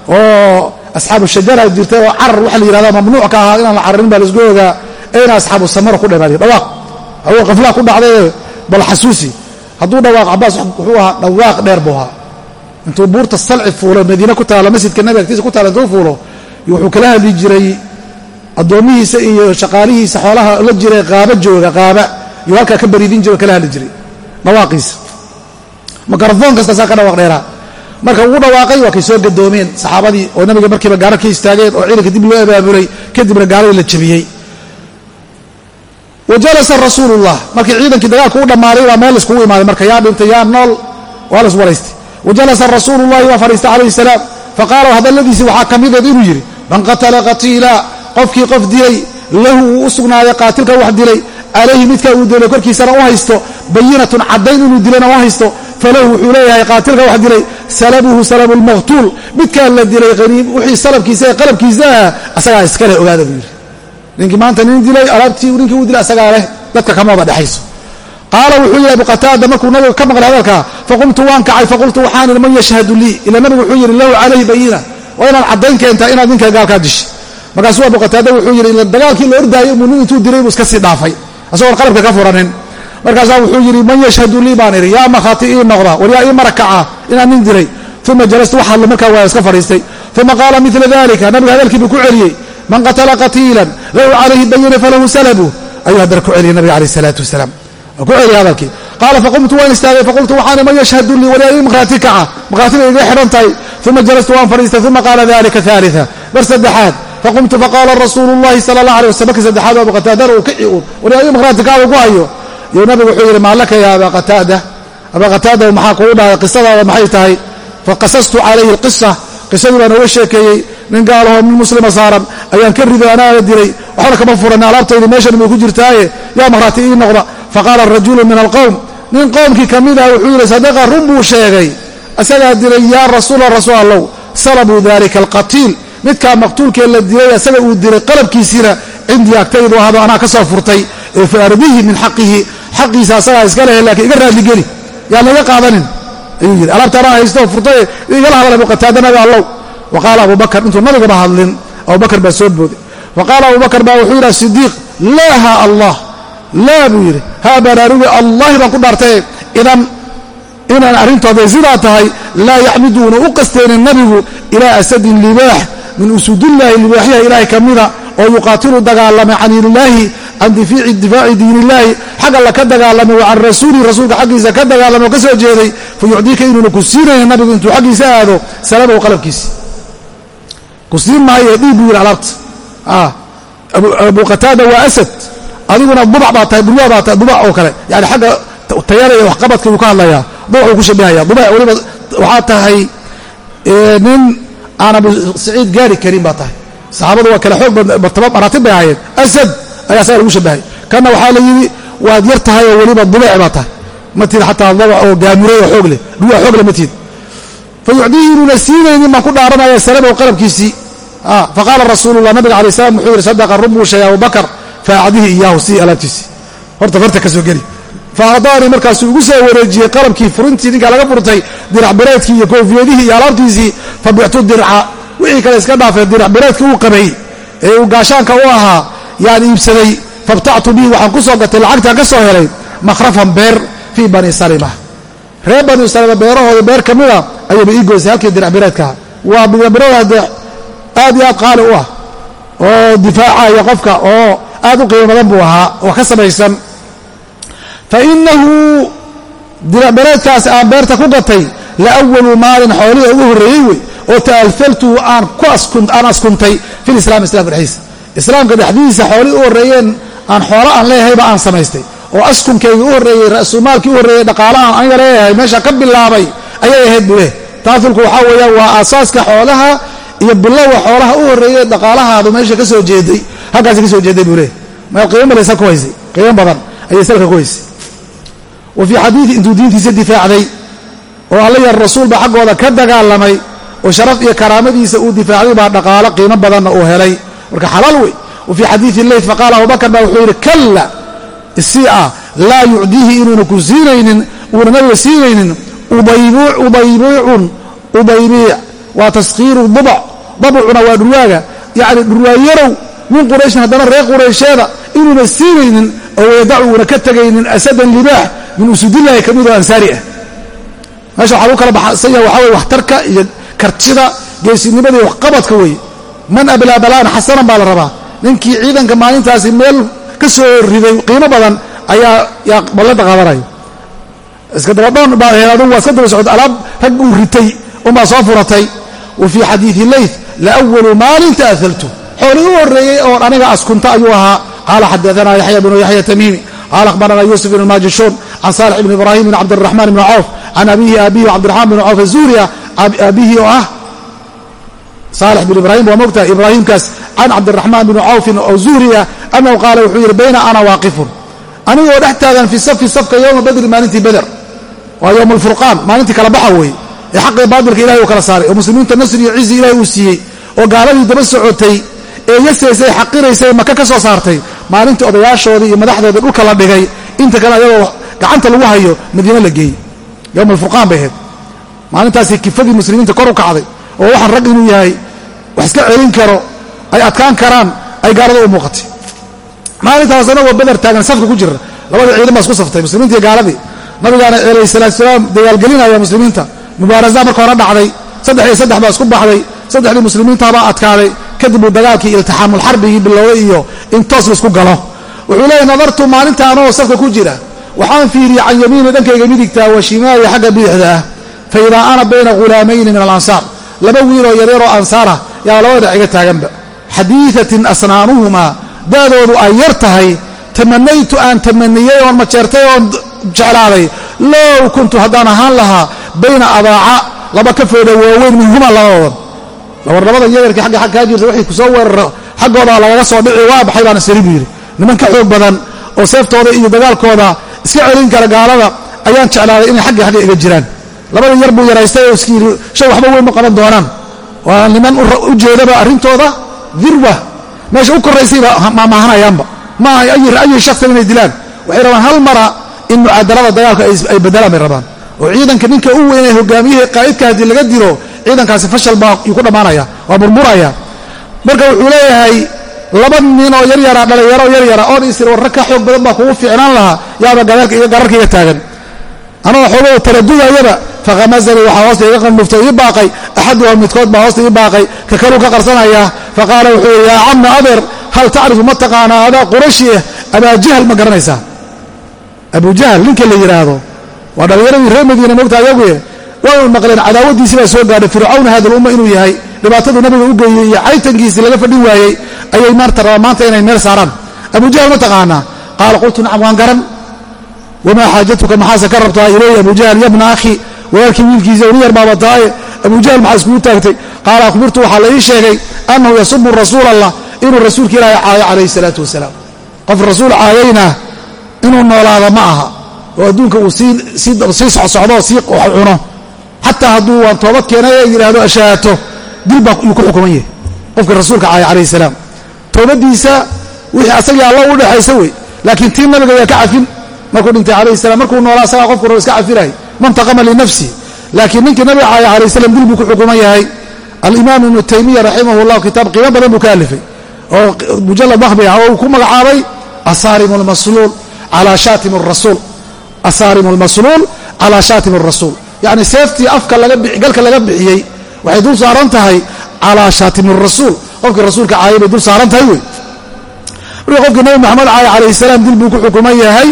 oo asxaabu shajara jirtay oo carar waxa la yihahda mamnuuc ka ahaa inaan la cararin baa la isku ogaa eyna asxaabu samara ku dheeraadiyo dhawaaq. Haw qaflaa ku dhacday bal xasuusi. Hadduu dhawaaq cabaas wuxuu ahaa dhawaaq dheer buu ahaa. Intuu buurta salci fuulo madiine ku taalo masjidka nabiga agtiisa ku taalo intuu fuulo wuxuu kala hadli jiray addoommihiisa iyo shaqaalihiisa xoolaha la jiray qaaba jooga qaaba. Iyo halkaa ka bariidin jiro kala hadli jiray. Dhawaaqiisa. Makarafoon kastaasaa ka dhawaaq dheeraa marka ugu dhawaaqay waa kay soo gadoomeen. Saxaabadii oo nabiga markiiba gaara ka istaageen oo ciidanka dib loo abaabulay kadibna gaaladii la jabiyey wa jalasa rasuulullah. Markii ciidankii dagaalku u dhammaaday waa meel laiskugu imaaday. Marka yaa dhintay yaa nool waa la iswaraystay wa jalasa rasuulullahi waa fadhiistay calayhi salaam. Faqaala hadalladiisii waxaa ka mideed inuu yidhi. Man qatala qatiila qofkii qof dilay lahu uu u sugnaaday qaatilka wax dilay calayhi midka uu dilay korkiisana u haysto bayinatun caddayn inuu dilayna u haysto falahu wuxuu leeyahay qaatilka wax dilay salabuhu salabu lmaqtuul midkaan la dilay wixii salabkiisa ee qalabkiisa ah asagaa iskale ogaada buu yidhi ninkii maanta nin dilay alaabtii ninkii uu dilay asagaa leh dadka kamaba dhexayso. Qaala wuxuu yidhi abu qataada markuu nabiga ka maqlay hadalkaa faqumtu waan kacay faqultu waxaan idhi man yashhadu lii? Ila nabigu wuxuu yidhi lahu calayhi bayina waa inaad caddayn keentaa inaad ninka gaalkaa dishay. Markaasuu abu qataada wuxuu yidhi dagaalkii la ordaayay muu nin intuu dilay buu iska sii dhaafay. Asagoon qalabka ka furanin markaasaa wuxuu yidhi man yashhadu lii? baan idhi yaa markhaati ii noqda war ii marakaca inaan nin dilay uma jalastu wax hadla markaa waa iska fadhiistay. Uma qaala mila dalika nabigu hadalkii buu ku celiyey man qatala qatiilan lahu calayhi bayina falahu salabu. Ayuu haddana ku celiyey nabiga alayh isalaatu wasalaam. Ku celiyey hadalkii. Qaala faqumtu waan istaagay faqultu waxaani man yashhadu lii war ii markhaati kaca markhaatiga iga xidhan tahay. Uma jalastu waan fadhiistay. Uma qaala dalika aalia mar saddexaad faqumtu faqaala rasuulu llahi sala allah alay waslam markii saddexaad abu qataadana uu uun war yaa ii markhaati kaca ku hayo yuu nabigu wuxuu yidhi maalaka ya aba qataada? Abaa qataada maxaa kugu dhahay? Qisadaada maxay tahay? Faqasastu calayhi alqisa qisadii baan oga sheekeeyey nin gaalahoo min muslima saaran ayaan ka riday anaana dilay waxbana kama furan alaabtaydi meeshan bay ku jirtaaye? Yaa markhaati ii noqda. Faqaala rajulu min alqowm nin qowmkii ka mid ah wuxuu yidhi sadaqa run buu sheegay. Isagaa dilay yaa rasuula rasuul allow salabuu dalika alqatiil. Midkaa maqtuulkee la dilay isaga uu dilay qalabkiisiina cindii agtaydu ahado anaa ka soo furtay ee faardihi min xaqihi xaqiisa asagaa iska lehe laakiin iga raadligeli yaan laga qaadanin? Ayuu yidhi alaabta anaa haysto furtaye igala hadal abu qataada nabi allow wa qaala abubakar intuu nabigaba hadlin abubakar baa soo booday. Wa qaala abubakar baa wuxuu yidhaha sidiiq laaha allah. Laa buu yidhi haa baraarugi allahi baan ku dhaartaye idan inaan arrintooday sidaa tahay laa yaxmiduuna u qasteenin nabigu ilaa asadin libaax. Min usuudillaahi libaaxyaha ilaahay ka mida oo yuqaatilu dagaalamay can ilaahi can difaaci diin illaahi xag alla ka dagaalamay wa can rasuulka xaggiisa ka dagaalamay oo ka soo jeeday fa yucdiika inuuna ku siinaya nabigu intuu xaggiisa aado salaamahu qalabkiisi ku siin maayo dhiib buu yidhi alaabta. Abu qataada waa asad. Adiguna dubac baa tahay buryaa baa tahay dubac oo kale. Yani xagga tayada iyo waxqabadka uu ka hadlayaa dubacuu ku shabahaya dubac weliba waxaa tahay nin aan abu saciid gaari karin baa tahay. Saxaabadu waa kale xoog martaba maraatib bay ahaayeen. Asad ayaa saga lagu shabahay kanna waxaa la yidhi waad yar tahay oo weliba dubeec baa tahay. Ma tid xataa dabac oo gaamuray oo xoog leh ruwa xoog leh ma tid fa yucdiihi inuuna siinaynin baan ku dhaaranaya salamow qalabkiisii. Faqaala rasuululah nabiga alay slam wuxuu yidhi sadaqa rubuu shay abubakar faacdihi iyaahu sii alaabtiisii. Horta farta ka soo geli. Faadaanii markaasuu igu soo wareejiyey qalabkii furintii ninkaa laga furtay dirac bireedkii iyo koofiyadihii iyo alaabtiisii fabictu dirca. Wixii kale iska dhaafee dirac bireedka uu qabay ee uu gaashaanka u ahaa yaan iibsaday fabtactu bihi waxaan ku soo gatay lacagtaan ka soo helay makhrafan beer fii bani salima reer bani salima beerahooda beer ka mida ayayba ii goysay halkii dirac bireedkaha waa dirac aad iyo aad qaali u ah oo difaacaya qofka oo aad u qiimo badan buu ahaa oo ka samaysan. Fa inahu diracbereedkaas aan beerta ku gatay la awalu maalin xoolihii ugu horreeyey wey oo ta'alfaltuhu aan askuntay fi lislam islamka dhexdiisa islaamka dhexdiisa xoolihii u horreeyeen aan xoolo aan leehayba aan samaystay oo askunkayga u horreeyey ra'sumaalkii u horreeyey dhaqaalaha aniga leeyahay meesha ka bilaabay ayay ahayd buu leh taafilku waxaa weeyaan waa aasaaska xoolaha iyo bilowa xoolaha u horreeyey dhaqaalahaadu meesha ka soo jeeday. Halkaasi ka soo jeeday buu leeyahy meel qiimo badan ku haysay qiimo badan ayay salka ku haysay wa fii xadiidi intuu diintiisa difaacday oo alla yar rasuulba xaggooda ka dagaalamay oo sharaf iyo karaamadiisa uu difaacday baa dhaqaalo qiimo badanna uu helay marka xalaal wey. Wa fii xadiidi leyt faqaala abubakar baa wuxuu yidhi kalla isii ah laa yucdiihi inuuna ku siinaynin uuna nabiga siinaynin ubaybiicun ubaybiic waa taskiiru dubac dabcuna waa dhurwaaga yacni dhurwaayarow min qurayshin haddana reer quraysheeda inuuna siinaynin oo wayadacu uuna ka tegaynin asadan libaax min usuudillahi ka midoo ansaari ah. Meesha waxaa lagu kala baxsan waxaa weye waxtarka iyo kartida iyo waxqabadka weeye man ablaa balaan xasanan baa la rabaa. Ninkii ciidanka maalintaasi meel ka soo riday qiimo badan ayaa yaa ballanta qaadanayo. Iska dabadhoon baa adugu waa iska daba socota alaab rag uu ritay unbaa soo furatay. Wa fii xadiidi leyth lawalu maalin ta'altu xoolii u horreeyey oon aniga askunta ayuu ahaa. Qaala xadaanaa yaxya bnu yaxya tamiimi qaala akhbarana yuusuf ibn maajishuun can saalix ibn ibraahim bn cabdiraxmaan ibni cawf can abihi abihi cabdiraxmaan bn cawf azuhriya abihi oo ah saalix bin ibraahim waa mogtahay ibraahimkaas can cabdiraxmaan bni cawfin oo zuhriya annahu qaala wuxuu yidhi bayna ana waaqifun. Anigoo dhex taagan fi safi safka yowma badri maalintii beder waa yowma alfurqaan maalintii kala baxa weeye ee xaqii baatilka ilahay uu kala saaray oo muslimiinta nasri iyo cizi ilahay uu siiyey oo gaaladii daba socotay ee yasaysay xaqiraysay maka ka soo saartay maalintii odayaashoodii iyo madaxdoodii dhulka la dhigay inta kale ayagoo gacanta lagu hayo madiine la geeyey. Yowma alfurqaan bay ahayd. Maalintaasi rag inuu yahay wax iska celin karo ay adkaan karaan ay gaalada u muuqatay. Maalintaas anagoo beder taagan safka ku jira. Labada ciidan isku saftay muslimiinta iyo gaaladii. Nabigaana alayh salaatu salaam dagaalgelinaya muslimiinta. Mubaarasa marka hore dhacday saddex iyo saddex baa isku baxday saddexdii muslimiintabaa adkaaday. Kadib uu dagaalkii iltixaamulxarbigii bilowday iyo in toos la isku galo. Wuxuu leeyahy nadartu maalinta anagoo safka ku jira. Waxaan fiiriyey can yamiini dhankayga midigtaa wa shimaali xagga bidixda. Ah fa idaa ana bayna ghulaamayni min alansaar laba wiiloo yaryaroo ansaarah yaa labada iga taaganba. Xadiiatin asnaanuhumaa da'doodu ay yar tahay. Tamanaytu aan tamaniyey oon majeertay oon jeclaaday. Low kuntu haddaan ahaan lahaa bayna adaaca laba kafooda waaweyn minhuma labadoodan. War labadan yaryarkii agga ag kaa jirta waxay ku soo weeraro xaggooda lagaga soo dhici waa baxay baana sari buu yidhi. Niman ka xoog badan oo seeftooda iyo dagaalkooda iska celin kara gaalada ayaan jeclaaday inay xagga xagga iga jiraan. Labada yar buu yaraystay oo iska yidhi shay waxba weyn ma qaban doonaan waa niman u jeedaba arrintooda? Dirwa. Meesha u koraysayba maahanayaanba maaha ayi shaksin inay dilaan. Waxay rabaan hal mara in mucaadalada dagaalka ay bedelaan bay rabaan. Oo ciidanka ninka u weynay hogaamiyihii qaa'idka haddii laga dilo ciidankaasi fashal baa ku dhammaanaya waa murmuraya. Marka wuxuu leeyahay laba nin oo yaryara dhalinyaro yaryara oon isir warra ka xoog badan baa kugu fiicnaan lahaa. Yaaba gararkaiga taagan anagoo xoogoo taradudayaba fakhamazanii waxaa hoosta iga qandhuftay ii baaqay. Axaduhum midkood baa hoosta ii baaqay. Ka kaluu ka qarsanayaa. Faqaala wuxuu yidhi yaa camna adeer hal tacrifu ma taqaanaa adaa qurashi ah abaajahl ma garanaysaa. Abujahl ninka la yidhaahdo waa dhallinyaradii reer madiina mogta ayaguye way maqleen cadaawadiisii baa soo gaadhay. Fircawna hada lumma inuu yahay. Dhibaatadu nabiga u geeyey iyo caytankiisii laga fadhin waayey. Ayay maarta rabaa maanta inay meel saaraan. Abujahl ma taqaanaa. Qaala qultu nacam waan garan wamaa xaajatuka maxaase ka rabtaa ilayhi abujahl yabna akhi walaalkii wiilkiisa uni yar baabataaye abujahl maxaa iskugu taagtay qaala akhbirtu waxaa la ii sheegay annahu yasubu rasuul allah inuu rasuulka ilaahay caayo calayhi salaatu wasalaam qof rasuul caayayna inuu noolaada ma aha oo adduunka uu sii socsocdo sii cuno xataa hadduu waan toobad keenay ee yidhaahdo ashaato dil baa yuu ku xukuman yahay qofka rasuulka caaya calayhi salaam toobadiisa wixii asagii alla u dhexaysa wey laakiin tii nabiga yaa ka cafin markuu dhintay calayhi salam markuu noolaa asagaa qofku iska cafinay mantaqama linafsi. Laakiin ninkii nabiga caaya calayh salam dil buu ku xukuman yahay. Alimaam ibnu taymiya raximah llah kitaab qiimo badan buu ka alifay oo mujalad mahbi ah oo uu ku magacaabay asaarim lmasluul calaa shaatim rasuul. Asaarim lmasluul calaa shaatim rasuul. Yacni seeftii afka galka laga bixiyey waxay dul saaran tahay calaa shaatimi rasuul. Qofkii rasuulka caayay bay dul saaran tahay wey. Marka qofkii nabi maxamed caaya calayhi salaam dil buu ku xukuman yahay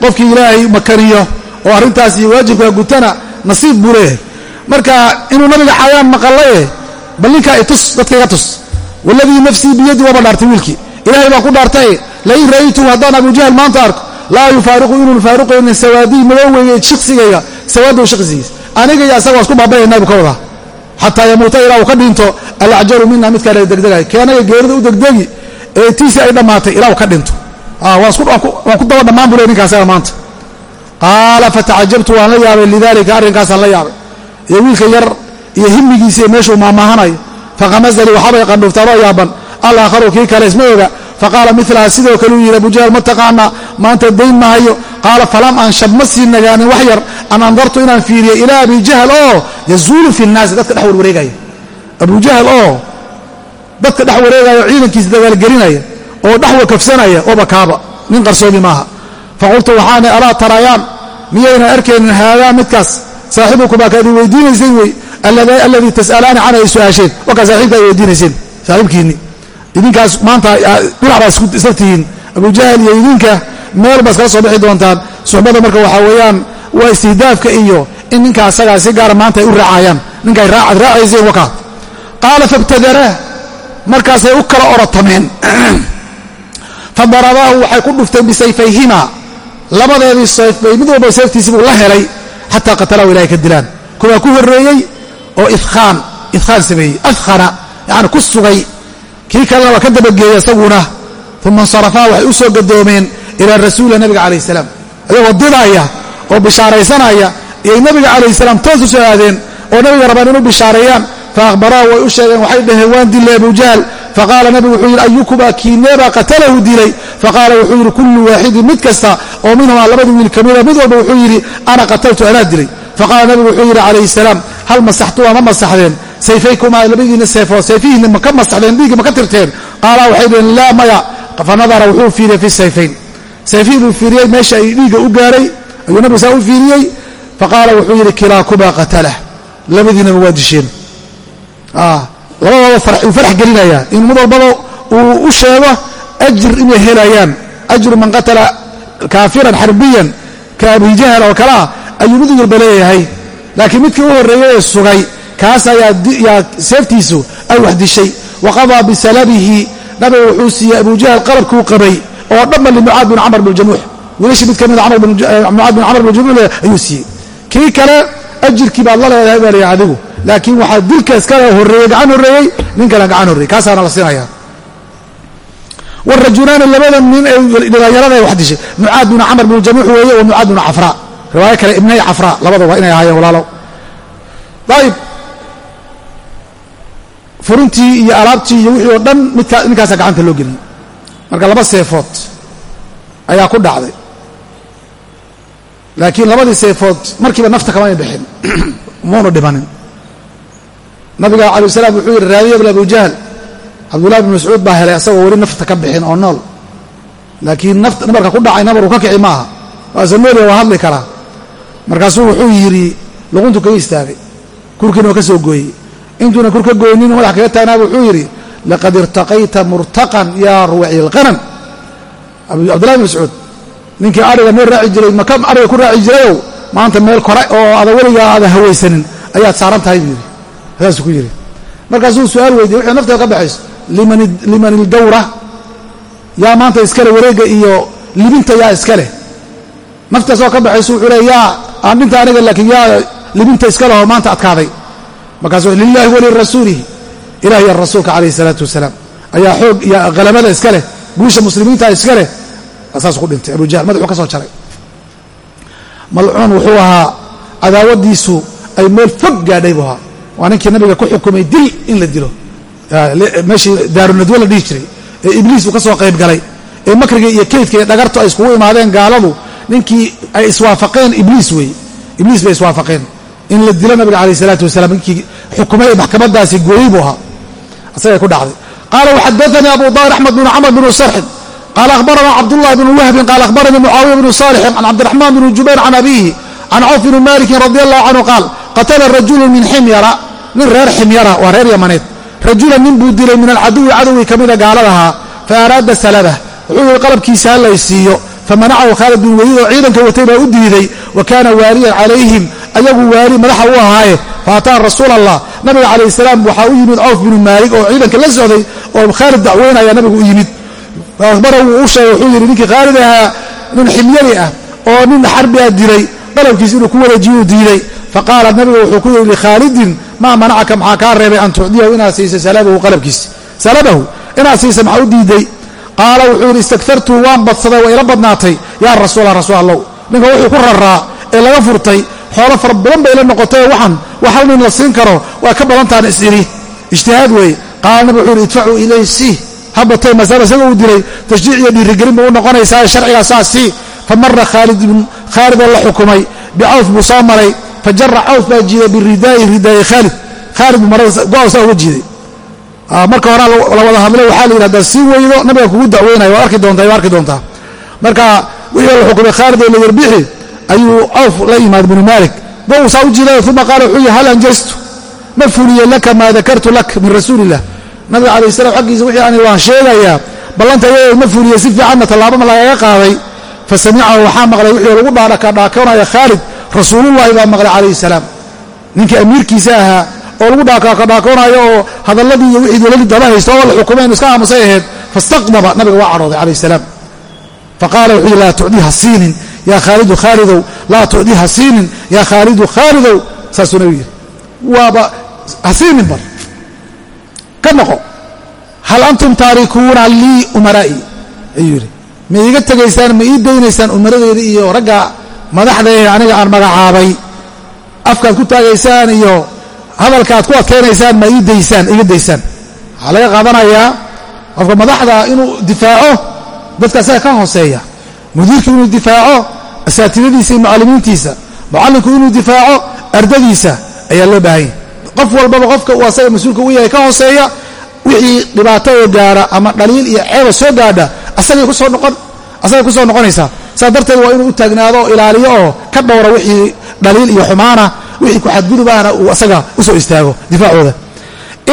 qofkii ilaahay makaniyo oo arrintaas waajibka gutana nasiib buu leeyahay. Marka inuu nabiga caayaan maqallaye bal ninkaa itus dadka iga tus. Waladii nafsii biyadii waaba dhaartay wiilkii. Ilaahay baan ku dhaartaye lain ra'aytuhu haddaan abujahl maanta arko laa yufaariqu inuu faaruqaynin sawaadii madoweyga shiksigayga sawaadow shaqsigiis. Aniga iyo asaga isku baabayaynaa buu ka wadaa xataa yamuuta ilaa uu ka dhinto alacjaru mina midkaa la degdegay keenaga geerida u degdegi ee tiisii ay dhammaatay ilaa uu ka dhinto waan ku daba dhammaan buu le ninka asaga maanta? Qaala fatacajabtu waan la yaabay. Lidalika arrinkaasaan la yaabay. Iyo wiilka yar iyo himigiisa iyo meeshuu maamahanayo fakhamazanii waxabay qandhuuftaaba yaaban. Alaakharu kii kale isma oga. Faqaala milaha sidoo kale uu yidhi abujahl ma taqaanaa? Maanta dayn mahayo qaala falam anshab ma sii nagaanin wax yar. An andartu inaan fiiriyo ilaa abi jahl oo yazuulu fi nnaasi. Dadka dhex warwareegaya abujahl oo dadka dhex wareegaya ciidankiisa dagaalgelinaya oo dhex wakafsanaya oo bakaaba nin qarsoomi maaha. Faqultu waxaana alaa tarayaan? Miyaynan arkaynin? Haadaa midkaas saaxibukumaa kaad i weydiinayseen wey? Alladii tas'alaani canhu ay su'aasheen wakaa saaxiibka ay weydiinayseen saaxiibkiinni. Idinkaas maanta dhinac baa isla tihiin. Abujahl iyo idinka meel baa iskala soo bixi doontaan. Suxbada marka waxaa weeyaan waa istihdaafka iyo in ninka asagaa si gaara maanta ay u raacayaan. Ninka ay raacayseen wakaa qaala fabtadaraa markaasay u kala orotameen *clears throat* fadarabaahu waxay ku dhufteen bisayfayhima. Labadeedii sayfbay mid walba sayftiisii buu la helay xataa qatalahu ilahay ka dilaan. Kuwaa ku horreeyey oo ikaan idkaan sameeyey afkhana yani ku sugay. Kii kalena waa ka dabageeyey isaguna. Uma insarafaa waxay u soo gadoomeen ilaa rasuulila nabiga calayh salaam. Ayagoo didaaya oo bishaaraysanaya iyay nabiga calayh salaam toos u soo aadeen oo nabiga rabaan inu bishaareeyaan faahbaraahu way u sheegeen waxay dhaheen waan dilay abujahl faqaala nabigu wuxuu yidhi ayukumaa kiineebaa qatalahu dilay. Faqaala wuxuu yidhi kullu waaxidin mid kasta oo minhumaa labadii wiil ka mid walba wuxuu yidhi ana qataltu anaa dilay. Faqaala nabigu wuxuu yidhi calayhi salaam hal masaxtumaa ma masaxdeen? Sayfaykumaa labadiina seefood sayfihiinna ma ka masaxdeen? Dhiiggi ma ka tirteen? Qaala waxay dhaheen laa maya. Fanadara wuxuu fiiriyey fi sayfayn. Sayfihii buu fiiriyey meesha ay dhiigga u gaaray ayuu nabigu saa u fiiriyey. Faqaala wuxuu yidhi kilaakumaa qatalah labadiinaba waa disheen labadooda uu farax gelinayaa inuu mid walbaba uu u sheego ajir inay helayaan. Ajru man qatala kaafiran xarbiyan ka oo kale ah ayuu mid walba leeyahay. Laakiin midkii u horreeyey ee sugay kaas ayaa seeftiisu ay wax dishay. Waqadaa bisalabihi nabiga wuxuu siiyey abujahl qalabkuu qabay oo dhanba limucaad bin camr bn jamuux wiilashii mid ka mida mucaad bin camr bn jamuux ayuu siiyey. Kii kale ajirkii baad la leedahay baa layihi adigu laakiin waxaa dilka iskale horreeyey gacan horreeyey nin kale gacan horreeyey kaasaana la siinaya. Wrajulaani labada nin ee dhalinyarada wax dishay. Mucaad binu camr binu jamuux weeye wa mucaad binu cafraa riwaayo kale ibnay cafraa labadaba inay ahaayeen walaalow ayib furintii iyo alaabtii iyo wixii oo dhan midkaa ninkaasaa gacanta loo geliyey marka laba seefood ayaa ku dhacday. Laakiin labadii seefood markiiba nafta kamay bixin. *clears throat* Muunu dhimanin nabiga calay salaam wuxuu yidhi raadiya bn abu jahl. Cabdullahi bin mascuud baa helay asagoo weli nafta ka bixin oo nool. Laakiin nabarka ku dhacay nabar uu ka kici maaha. Waase noolya waa hadli karaa. Markaasuu wuxuu yidhi luquntu kaga istaagay kurkiina waa ka soo gooyey. Intuuna kur ka gooynin madax kaga taagnaaba wuxuu yidhi laqad irtaqayta murtaqan yaa ruwaci lqanam cabdullahi bin mascuud ninkii ariga meel raaci jiray maka ariga ku raaci jirayow? Maanta meel kore oo ada weligaa aada hawaysanin ayaad saaran tahay buu yidhi saasuu ku yidhi. Markaasuu su'aal weydiye wuxuu nafteeda ka baxayso liman ilgawra yaa maanta iskale wareegga iyo libinta yaa iskaleh naftaasoo ka baxayso wuxuu le yaa aan dhinta aniga laakiin yaa libinta iskalehoo maanta adkaaday markaasu lilahi walirasuulihi ilah iyo rasuulka calayhi salaatu wasalaam ayaa xoog iyo qalabada iska leh guusha muslimiinta iska leh. Saas ku dhintay abu jahl madaxuu ka soo jaray. Malcuun wuxuu ahaa cadaawadiisu ay meel fog gaadhay buu ahaa waa ninkii nabiga ku xukumay dil in la dilo. Meeshii daarunadwo la dhihi jiray ee ibliis uu ka soo qayb galay ee makriga iyo keydka iyo dhagartu ay iskugu imaadeen gaaladu ninkii ay iswaafaqeen ibliis weeye ibliis bay iswaafaqeen. In la dilo nabiga calayh isalaatu wasalaam ninkii xukumay ee maxkamadaasi gooyey buu ahaa asagay ku dhacday. Qaala waxadaanii abu daahir axmed bnu camr bnu sarxin qaala ahbarana cabdullahi bnu wahbin qaala ahbaranii mucaawiya bnu saalixin can cabdiraxmaan bni jubayr can abiihi can cawf bni malikin radi allahu canhu qaal qatala rajulu min ximyara nin reer ximyara waa reer yamaneed. Rajulan nin buu dilay min alcaduwi cadowgii ka mida gaaladahaa fa araada salabah wuxuu yihi qalabkiisa ha laysiiyo famanacahu khaalid bin waliid oo ciidanka watay baa u diiday wa kaana waaliyan calayhim. Ayagu waali madaxa u ahaaye faataa rasuul allah nabiga calayh salaam waxaa u yimid cawf binu maalik oo ciidanka la socday oo khaalid dacweynaya nabigu u yimid. Faahbara wuu u sheegay wuxuu yidhi ninkii khaalid ahaa nin ximyari ah oo nin xarbi ah dilay qalabkiis inuu ku wareejiyo u diiday faqaala nabiga wuxuu ku yidhi likhaalidin maa manacaka maxaa kaa reebay an tucdiyahu inaad siisa salabahu qalabkiis? Salabahu inaad siisa maxaa u diiday? Qaala wuxuu yidhi istaktartu waan badsaday waa ila badnaatay. Yaa rasuula rasuul allow ninka wuxuu ku raraa ee laga furtay xoolo fara badan bay la noqotay oo waxaan wax hal nin la siin karo waa ka badantaan is-idhi ijtihaad weeye. Qaala nabi wuxuu yidhi idfacuu ilayh sii habatay masala isaga uu dilay tashjiic iyo dhiirigelin bay u noqonaysaa saa sii fa mara khaalidoo la xukumay bicawf buu soo maray fa jara cawf baa jiiday biridaa'i ridaa'i khaalid. Khaalid buu uga jiiday. Marka horaa la wada hadlay waxaa la yidhahdaa sii weydo nabiga kugu dacweynaya waa arki doontaa waa arki doontaa marka wixii la xukumay khaalid oo la yarbixi ayuu cawf la yimaad binu maalik. Go-usaa u jiiday uma qaala wuxuu yihi hal anjaztu ma fuliye laka maa dakartu lak min rasuuli illah nabiga calayh salam xaggiisa wixii ani waan sheegayaa ballanta iyadoo ma fuliye si fiicanna tallaabama lagaga qaaday fa samicahu waxaa maqlay wixii lagu dhaadhakadhaakoonaya khaalid rasuulullahi baa maqlay calayhi salaam. Ninkii amiirkiisa ahaa oo lagu dhaakadhaakoonaayo oo hadalladii iyo wixii dowladii daba haysto oo la xukumeen iska aamusay ahayd fastaqdaba nabiga waa cadhooday calayh salaam. Faqaala wuxuu yihi laa tucdii ha siinin yaa khaalidu khaalidow laa tucdii siinin yaa khaalidu khaalidow. Saasuu nabigu yidhi waaba ha siinin ka noqo. Hal antum taarikuuna lii umaraa'i? Ayuu yidhi ma iiga tegaysaan ma ii daynaysaan umaradeeda iyo ragga madaxda ee aniga aan magacaabay. Afkaad ku taagaysaan iyo hadalka aad ku adkaynaysaan ma ii daysaan iga daysaan. Waxaa laga qaadanayaa qofka madaxda inuu difaaco dadka asaga ka hooseeya. Mudiirku inuu difaaco asaatidadiisa iyo mucallimiintiisa mucallinku inuu difaaco ardadiisa ayaa loo baahan yahy qof walbaba qofka uu asaga mas'uulka u yahay ka hooseeya wixii dhibaato oo gaara ama dhaliil iyo ceeba soo gaadha asagay ku soo noqon asagay ku soo noqonaysaa saas darteed waa inuu u taagnaado oo ilaaliyo oo ka dhowra wixii dhaliil iyo xumaana wixii ku xadgudubahna uu asaga u soo istaago difaacooda.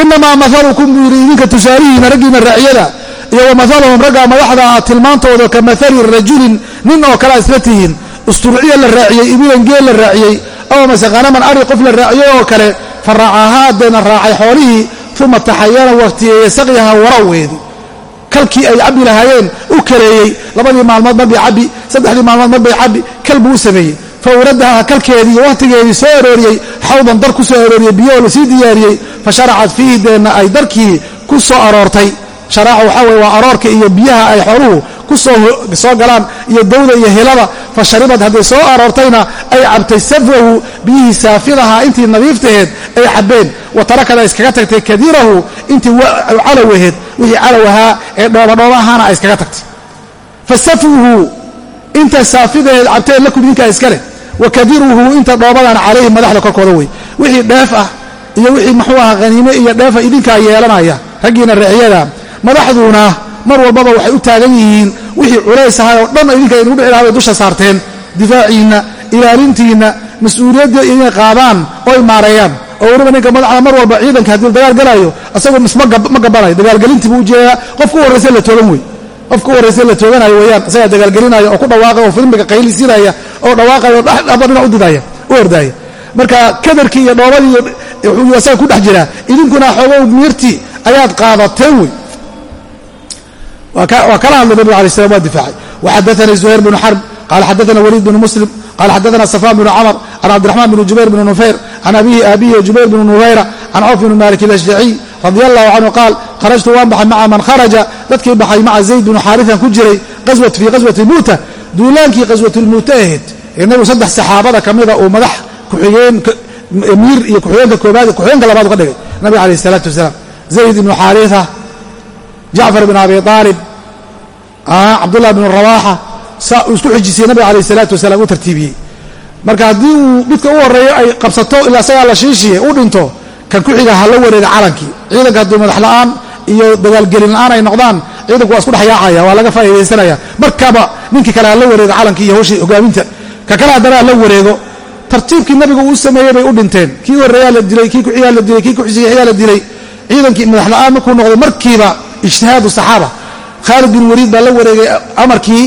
Inamaa maalukum buu yidhi idinka tusaalihiina raggiina raaciyada iyo wa maaluhum ragga madaxda ah tilmaantooda ka maali rajulin nin oo kalea isla tihiin. Usturciya la raaciyey ibilan geel la raaciyey aw mase khanaman ari qof la raaciyey oo kale fa raacahaa raacay xoolihii uma taxayana waqtiyeeye saqyaha waraweedi kalkii ay cabbi lahaayeen u kareeyey labadii maalmood marbay cabbi saddexdii maalmood marbay cabbi kal buu u sameeyey. Fa uradaha kalkeedii iyo wakhtigeedii soo arooriyey xawdan dar ku soo arooriyey biyahoo la sii diyaariyey fa sharacat fiihi deenna ay darkii ku soo aroortay. Sharaaca waxaa weye waa aroorka iyo biyaha ay xooluhu ku soo galaan iyo dawda iyo helada fa sharibad hadday soo aroortayna ay cabtay safwahu biyihii saafidahaa intii nadiiftaheed ay cabbeen wa tarakada iskaga tagtay kadiirahu intii calow aheed wixii calow ahaa ee dhoobadhooba ahaana ay iskaga tagtay. Fa safwuhu inta saafidaheed cabteen lakum idinkaa iskale wa kadiruhu inta dhoobadana calayhi madaxda korkooda wey. Wixii dheef ah iyo wixii muxuu aha haniime iyo dheefa idinkaa yeelanaya raggiina reexyada madaxduuna mar walbaba waxay u taagan yihiin wixii culays ahay oo dhan idinka idinku dhici lahaa bay dusha saarteen difaaciinna ilaalintiinna mas'uuliyadda inay qaadaan oo ay maareeyaan. Oo weliba ninka madaxda mar walba ciidanka haddii dagaal galaayo asagoo ma gabanayo dagaalgelintii buu u jeedaa qofka u horraysa la toogan wey. Qofka u horraysa la tooganayo weyaan isagaa dagaalgelinaya oo ku dhawaaqay oo filmiga qaylisinaya oo dhawaaqaya oo dhaba dhinac u didaya u ordaaya marka kadarkii iyo dhoobadii asaga ku dhex jiraa. Idinkuna xoogow miirtii ayaad qaadateen wey waa kala hadlay nabig alay slam waa difaacay. Waxadaanii zuhayr bnu xarb qaala xadaana waliid bnu muslim qala xadaana safaan bnu camr can cabdiraxmaan bni jubayr bni nufayr can abihi aabihi jubayr bni nufayra can cawf bni malik alashjaciy radi allahu canhu qaal kharajtu waan baxay maca man kharaja dadkii baxay maca zayd bnu xaarian ku jiray fii qaswati muuta duulaankii qaswatulmuuta ahayd. Ee nabigu saddex saxaabada ka mida uu madax kuxigeen emiir iyo kuxigeenka koobaad kuxigeenka labaad uga dhigay nabiga alayh isalaatu wasalaam. Zayd ibnu xaaria jacfar bn abi aalib cabdullah bn rawaxa saa uu isku xijisiyey nabiga alayh salaatu wasalaam u tartiibiyey. Marka haddii uu midka u horeeyo ay qabsato ilaa isagaa la shiishiye u dhinto kan ku xiga ha la wareega calankii. Ciidanka hadduu madax la'aan iyo dagaalgelin la'aan ay noqdaan ciidanku waa isku dhexyaacaya waa laga faa'iidaysanaya. Markaba ninkii kale ha la wareego calankii iyo hawshii hogaaminta. Ka kale haddana ha la wareego tartiibkii nabigu uu sameeyey bay u dhinteen. Kii horeeyaa la dilay kii kuxigaa la dilay kii kuxigaa la dilay. Ciidankii madax ijtihaadu saxaaba. Khaalid bin waliid baa la wareegay amarkii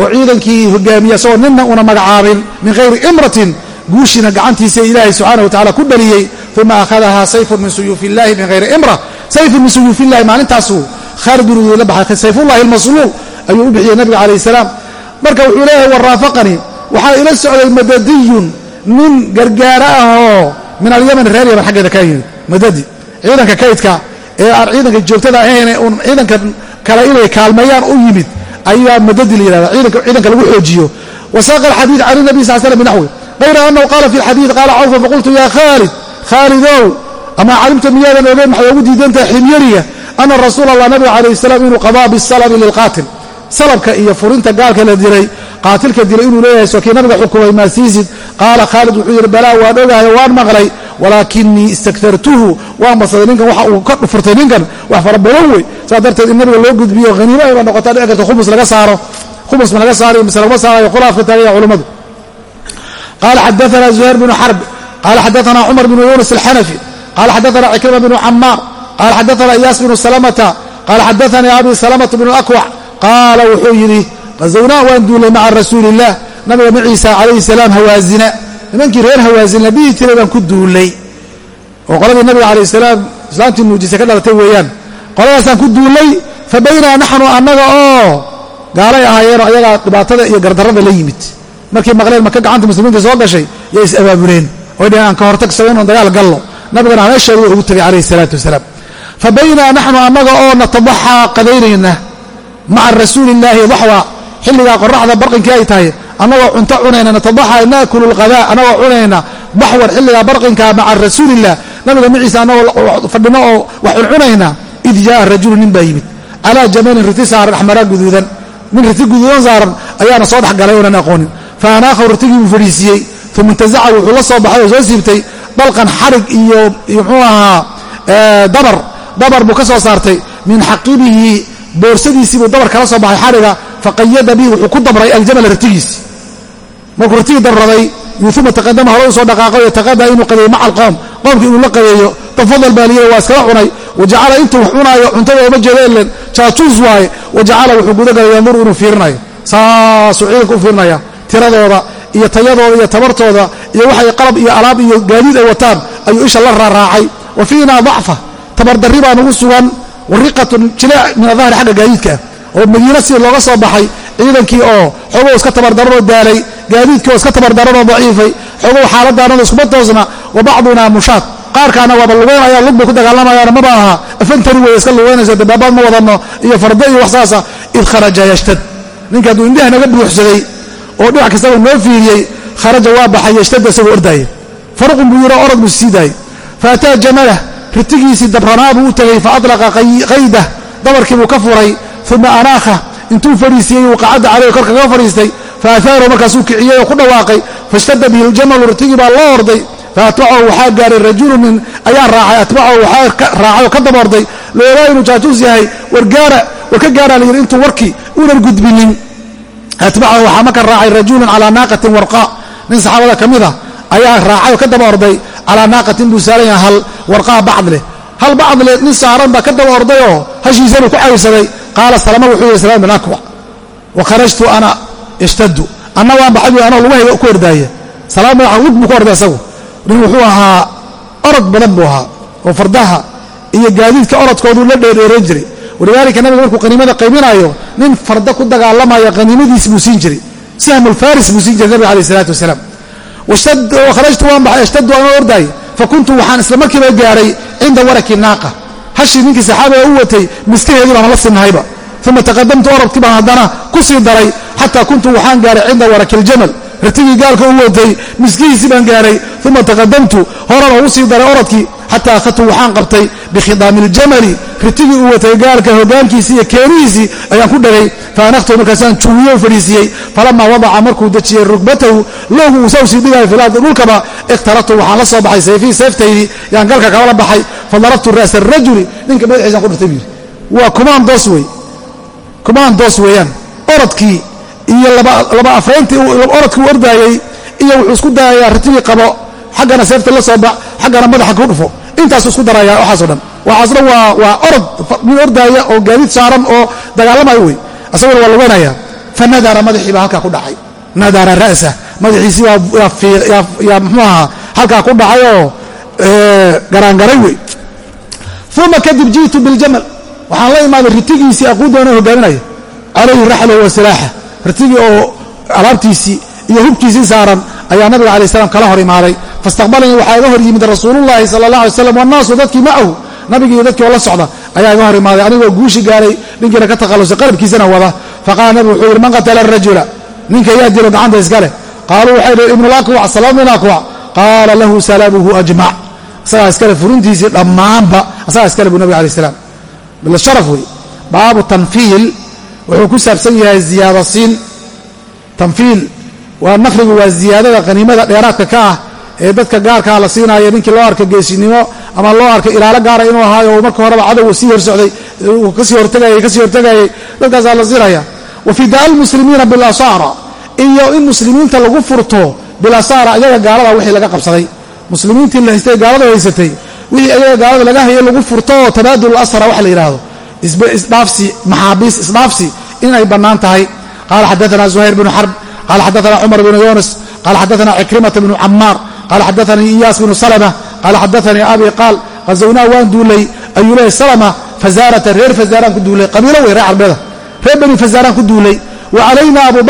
oo ciidankii hogaamiya isagoo ninna una magacaabin min hayri imratin guushiina gacantiisa ilaahay subxaana wa tacala ku dhaliyey uma akhadahaa sayfun min suyuufi illahi min hayri imra. Sayfun min suyuufi illahi maalintaasuu khaalid bin waliid la baxay sayfullahi almasluul ayuu u bixiyey nabiga calayh salaam. Marka wuxuu leeyahay waraafaqanii waxaa ila socday madadiyun nin gargaara ah oo min alyaman reer yaman xaggeeda ka yimid madadi ciidanka kaydka ee aan ciidanka joogtada ahayn un ciidanka kale inay kaalmeeyaan u yimid ayaa madadi la yihahda ciidanka lagu xoojiyo. Wasaaqa alxadiid can nabi sal slam binaxwi hayra anahu qaala fi lxadiid qaala cawfa faqultu ya khaalid khaalidow amaa calimta miyaadan ogeen maxay ugu diidantahay ximyariga ana rasuul allah nabiga calayh salaam inuu qadaa bisalami lilqaatil. Salabka iyo furinta gaalka la dilay qaatilka dilay inuu leeyahay soo kii nabiga xukumay maasiisid qaala khaalid wuxuu yidhi balaa waan ogahay waan maqlay walaakinii istaktartuhu waan badsaday ninkan waxa uu ka furtay ninkan wax fara badan wey. Saas darteed in nabiga loo gudbiyo haniimo ayba noqotaa dhici khumus laga saaro. Khumus ma laga saarayo mise laguma saarayo khulaafka taagaya culummadu qaala xadaana zuhayr bnu xarb qaala xadaana cumar bnu yunis alxanafi qaala xadaana cikrima bnu camaar qaala xadaana iyaas bnu salamata qaala xadaanii abi salamata bnu akwac qaala wuxuu yidhi qazawnaa waan duulay maca rasuuli illah nabiga maciisa calayhi salaam hawaazina nimankii reer hawaazin la dhihi jiray baan ku duulay. oo qoladii nabiga calayh salaam islaamtii nuujisa ka dhalatay weeyaan. Qoladaasaan ku duulay fa baynaa naxnu annaga oo gaalay ahaayeenoo ayagaa dhibaatada iyo gardarrada la yimid. Markii maqleen maka gacanta muslimiinta soo gashay yay is abaabuleen. Oy dhaheen aan ka hortagsadan oon dagaal gallo. Nabigana hameesheedu waa ugu tegay calayhi salaatu wasalaam. Fa baynaa naxnu annaga oo natadaxaa qadaynayna maca rasuulillaahi daxwa xilligaa qoraxda barqinkii ay tahay annagoo cunto cunayna natadaxa naakulu lqadaa annagoo cunayna baxwan xilligaa barqinkaa maca rasuulilah nabiga maciisa annagoo fadhino oo wax cuncunayna id jaaa rajulu nin baa yimid. Calaa jamalin riti saaran axmaraa guduudan. Nin riti guduudan saaran ayaana soo dhexgalay oonan aqoonin. Fa anaakhaw ritigii buu fadhiisiiyey uma intazaca wuxuu la soo baxay oo soo siibtay dalqan xarig iyo muxuu ahaa dabar. Dabar buu ka soo saartay. Min xaqibihi boorsadiisii buu dabar kala soo baxay xariga faqayada bihi wuxuu ku dabray aljamala ratigiisi. Markuu ratigii dabraday uma taqadama hore u soo dhaqaaqay taqada inuu qadeeyo maca alqowm qoomkii inuu la qadeeyo tafadal baa liyada waa iskala cunay. Wajacala intuu wax cunaayo cuntada ooma jeeda ilen jaajuus waaye wajacala wuxuu gudagalay yanduru inuu fiirinayo. Saasuu ciidanka fiirinaya tiradooda iyo tayadooda iyo tabartooda iyo waxay qalab iyo alaab iyo gaadiid ay wataan ayuu isha la raaraacay. Wa fiina dacfa tabardarri baa nagu sugan wariqatun jileec min adahri xagga gaadiidka ah oo madiina sida looga soo baxay ciidankii oo xogow iska tabardaranoo daalay gaadiidkii oo iska tabardaranoo daciifay xogow xaaladaanada iskuma toosna wa bacdunaa mushaad. Qaarkaana waaba lugeynaya lug bay ku dagaalamayaano maba aha afantari wey iska lugeynaysa dabaabaad ma wadanno iyo fardo iyo wax saasa id kharaja yashtad. Ninka hadduu indhaha naga buuxsaday oo dhinac kastaba noo fiiriyey kharaja waa baxay yashtadda isagoo ordaaya faruqun buu yidhi orod buu sii daayey faataa jamalah ritigiisii dabranaa buu u tegey fa adlaqa qaydah dabarkii buu ka furay uma anaakha intuu fadhiisiiyey uu qacadda caleyh korka kaga fadhiistay fa aaaru markaasuu kiciyey oo ku dhawaaqay faishtada bihi ljamalu ritigii baa loo orday faatbacahu waxaa gaaray rajulu min ayaa raacay atbacahu waxaa raacay oo ka daboorday loogaa inuu jaajuus yahay war ka gaara la yidhi intuu warkii unan gudbinin atbacahu waxaa marka raacay rajulun calaa naaqatin warqa nin saxaabada ka mid a ayaa raacay oo ka daba orday calaa naaqatin buu saaran yahay hal warqaa nin saaran baa ka daba ordayoo hashiisanu ku cawsaday qaala salama wuxuu yidhi salam bin akwa wa kharajtu ana ishtadu anna waan baxay anoo lugahayga ku ordaaya salaam madaxa lug buu ku orday isagu nin wuxuu ahaa orod badan buu ahaa oo fardaha iyo gaadiidka orodkooduu la dheerdheerayn jiray walidaalika nabiga markuu qaniimada qaybinayo nin farda ku dagaalamaya qaniimadiis buu siin jiray sahmulfaris buu siin jiray nabiga alayh isalaatu wasalaam kharajtu waan baxay ashtadu anoo ordaay fa kuntu waxaan isla markiiba gaaray cinda waraki naaqa hashii ninkii saxaabiga u watay miskaheedii baan la sinahayba. Uma taqadamtu orodkii baan haddana ku sii daray xataa kuntu waxaan gaaray cinda waraki aljamal rartigii gaalka u watay miskihiisii baan gaaray uma taqadamtu horana u sii daray orodkii xataa akhadtu waxaan qabtay bikhidaami iljamali ritigii uu watay gaalka hogaankiisii iyo keenihiisii ayaan ku dhagay faanaktu markaasaan juuwiye u fadhiisiiyey falamaa wadaca markuu dejiyey rugbatahu loogu uu saw sii dhigaayo filaardi dhulkaba ikhtaratu waxaan la soo baxay sayfii sayftaydii yaan galka kabala baxay. Fadarabtu ra'sa arajuli ninka madaxiisaan ku dhirtay buu yidhi. Waa orodkii iyo laba afrayntii u ordaayey iyo wuxuu isku dayayaa ritigii qabo xaggana seefta la soo bax xaggana madaxa ku dhufo. Intaasu isku daraya waxaaso dhan. Waxaasna waa orod nin ordaaya oo gaadiid saaran oo dagaalamayo wey. Asaguna waa luganaya fa nadara madaxii baa halkaa ku dhacay. Nadara ra'sa. Madaxiisii yaa mxuu ahaa? Halkaa ku dhacay oo garaangaray wey. Uma kadib ji'tu biljamal waxaan la imaaday ritigiisii aquudoona hogaaminaya. Calayhi raxlahu wa silaaxa ritigii oo alaabtiisii iyo hubkiisii saaran ayaa nabiga alay slam kala hor imaaday. Fastaqbalanii waxaa iga hor yimid rasuulullahi sala allah alay slam wannaasu dadkii macahu nabigii iyo dadkii oo la socda ayaa iga hor imaaday anigoo guushi gaaray ninkiina ka takhallusay qalabkiisana wada. Faqaala nabigu wuxuu yidhi man qatala arajula ninka yaa dilo gacanta iskale qaaluu waxay dhi ibnu lakwac salaam ibn akwac qaala lahu salaamuhu ajmac isagaa iskale furintiisii dhammaanba isagaa iskale buu nabig alay slam bilsharaf wey. Baabu tanfiil wuxuu ku saabsan yahay ziyaada siin tanfiil. Waa nafrigu waa ziyaadada qaniimada dheeraadka ka ah ee dadka gaarkaa la siinaayo ninkii loo arka geesinimo ama loo arka ilaalo gaara inuu ahaayo marka horeba cadowga sii horsocday ka sii hortagayay ka sii hortagayay dadkaasaa la siinaya. Wa fidaa lmuslimiina bilasaara iyo in muslimiinta lagu furto bilasaara iyaga gaalada wixii laga qabsaday. Muslimiintii la haystay gaalada haysatay wixii iyaga gaalada laga hayay lagu furto oo tabaadul asra wax la yidhaahdo isdhaafsi maxaabiis isdhaafsi inay bannaan tahay. Qaala xadaana zuhayr bnu xarb qaala xadaana cumar bnu yunis qaala xadaana cikrimata bnu camaar qaala xadaanii iyaas bnu salma qaala xadaanii abi qaal hazawnaa waan duulay ayuu leehay salma fazaarata reer fazaaraan ku duulay qabiilo wey reer carbeeda reer bani fazaaraan ku duulay wa calaynaa abu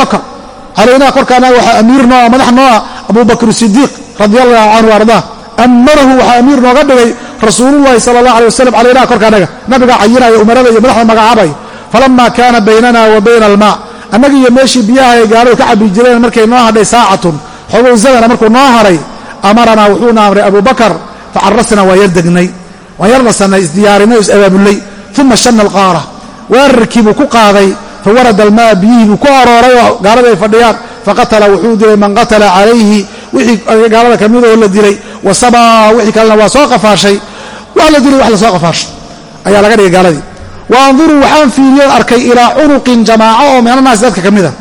calaynaa korkaana waxaa amiir nooa madax nooa abu bakr sidiiq radi allahu canhu ardaa amarahu waxaa amiir nooga dhigay rasuululahi sala allah alay wasalam calaynaa korkaanaga nabigaa cayinaya umarada iyo madaxda magacaabaya falama kaana baynana wa bayna almaa annaga iyo meeshii biyaha ay gaaladu ka cabi jireen markay noo hadhay saacatun xogow zamana markuu noo haray amaranaa wuxuuna amray abu bakar facarasna waa yar degnay waan yar nasannay isdiyaarinay o is-abaabulay uma shana alqaara weerarkiibuu ku qaaday fawarada almaa biyihii buu ku arooray oo gaalada ay fadhiyaan faqatala wuxuu dilay man qatala calayhi wixii gaalada ka midoo la dilay wa sabaa wixii kalena waa soo qafaashay wax la dilay wax la soo qafaashay ayaa laga dhigay gaaladii wa anduruu waxaan fiiriyo arkay ilaa cunuqin jamaaco oo meelanaas dadka ka mida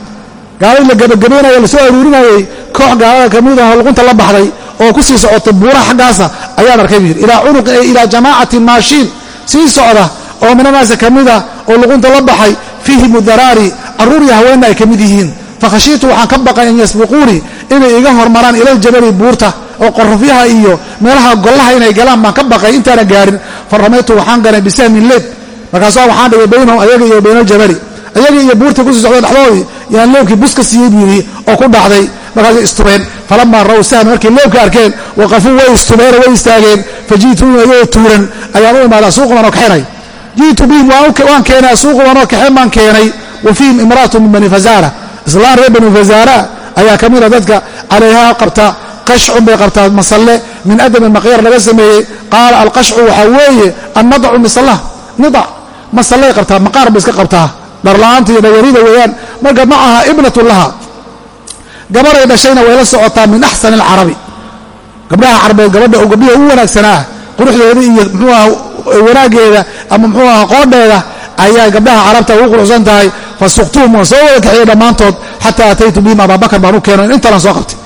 gaaladii la gabagabaynayo la soo aruurinayey koox gaalada ka mid ahoo luqunta la baxday oo ku sii socotay buuraha xaggaasa ayaan arkay buu ilaa cunuqin ay ilaa jamaacatin maashiin sii socda oo minanaasa ka mida oo luqunta la baxay fiihim udaraari carruur iyo haweenna ay ka mid yihiin fakhashiitu waxaan ka baqay an yasbiquunii inay iga hormaraan ilaljabali buurta oo qorofyaha iyo meelaha gollaha inay galaan baan ka baqay intaana gaarin fa ramaytu waxaan ganay bisahmin leeb markaasua waxaan dhigay baynahum ayaga iyo bayna aljabali ayaga iyo buurtii ku sii socda dhexdoodii yaan leebkii bus siiyey buu yidhi oo ku dhacday. Markaasay istubeen falamaa raw sahma markay leebka arkeen waqafuu way istubeeno way istaageen. Faji'tuuni ayagoo tuuran ayaan u imaadaa suuquban oo kaxinay ji'tu bihim waan keenay suuquban oo kaxeen baan keenay. Wa fiihim imra'atu min bani fazaara. Islaan reer bani fazaara ayaa ka mida dadka calayhaa qabta. Qashcun bay qabtaa masalle min adami maqyar laga sameeyey. Qaala alqashcu waxaa weeye annadacu misalah nidac masallay qabtaa maqaar bay iska qabtaa. Dharla'aanta iyo dhawariida weeyaan. Marka ma aha ibnatu laha gabaray dhashayna way la socotaa min axsani alcarabi. Gabdhaha carbeed gabadha gabdhihi ugu wanaagsanaa quruxdeeda iyo muxuu aha wanaaggeeda ama muxuu aha qoodheeda ayaa gabdhaha carabta ugu quruxsan tahay. Fasuqtuhum waan soo wada kaxiyey dhammaantood xataa ataytu bihim abaabakar baan u keeno intalan soo qabtay.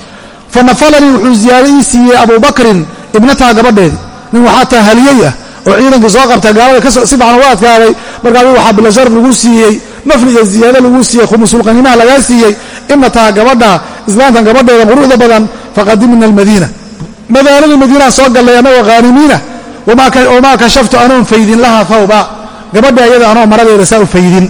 Fanafalanii wuxuu ziyaado ii siiyey abubakrin ibnataha gabadheedi nin waxaa taha haliyey ah oo ciidankii soo qabta gaalada si fiican uga adkaaday. Markaas waxaa bilashar lagu siiyey nafli iyo ziyaado lagu siiyey khumusulqanimaha lagaa siiyey. Ibnataha gabadha islaantan gabadheeda quruxda badan faqadimna almadiina. Magaaladii madiinaan soo gallay annagoo khaanimiina wamaa kashaftu anoon faydin laha thawba. Gabadha ayada anoo maradeeda saa u faydin.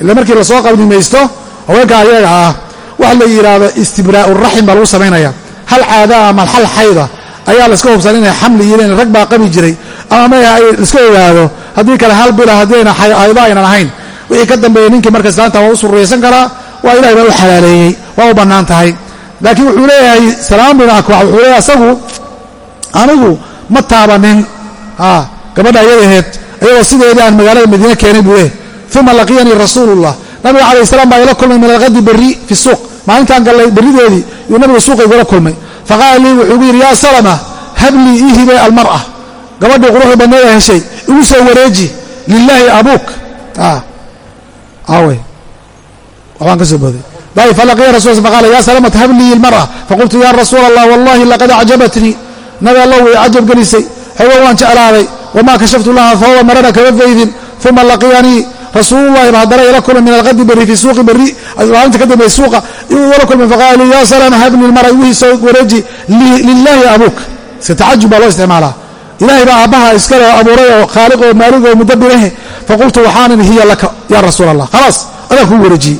Ila markii la soo qadimaysto haweenka ayaga ah wax la yidhaahdo istibraa'u raxim baa lagu samaynaya hal caadaa ama hal xayda ayaa layska hubsan inay xamli yihiin rag baa qabi jiray ama maya ay laiska ogaado. Haddii kale hal bila haddii ayna aynan ahayn. Wixii ka dambeeyey ninkii marka islaanta waa u surraysan karaa waa ilahay baa u xalaaleeyey waa u bannaan tahay. Laakiin wuxuu leeyahay salaam bin akwax wuxuu leeyahay asagu anigu ma taabanin. Gabadha ayada aheed ayagoo sideedii aan magaalada madiine keenay buu leeyahy uma laqiyanii rasuulullah. Nabiga calayh salaam baa ila kulmay min alqadi berri fi suuq. Maalintaan gallay berrideedii yuu nabiga suuqa igula kulmay. Faqaala lii wuxuu gu yidhi yaa salama hablii ii hibe almar'a gabadhii quruxda badneeda heshay igu soo wareeji lilaahi abuuk. Awe waxbaan ka soo booday. Ayb falaqiya rasul faqala ya salamat hablii ilmar'a faqultu ya rasuula allah wallahi laqad acjabatnii nabi allah way cajab gelisay. Xogo waan jeclaaday. Wamaa kashaftu laha fahuwa marana kama faydin uma laqiyanii rasuululahi ba haddana ila kulmay min alqadi berri fii suuqi berri maalinta ka dambey suuqa iyuu igala kulmay faqala lii ya salama habni ilmar'a igihii soo wareeji lilaahi abuuk. Iska tacajub baa loo isticmaalaa ilahay baa aabbaha iskale abuuray oo khaaliq oo maalig oo mudabirahe faqultu waxaanan hiya laka ya rasuul allah khalaas adaa kuu wareejiyey.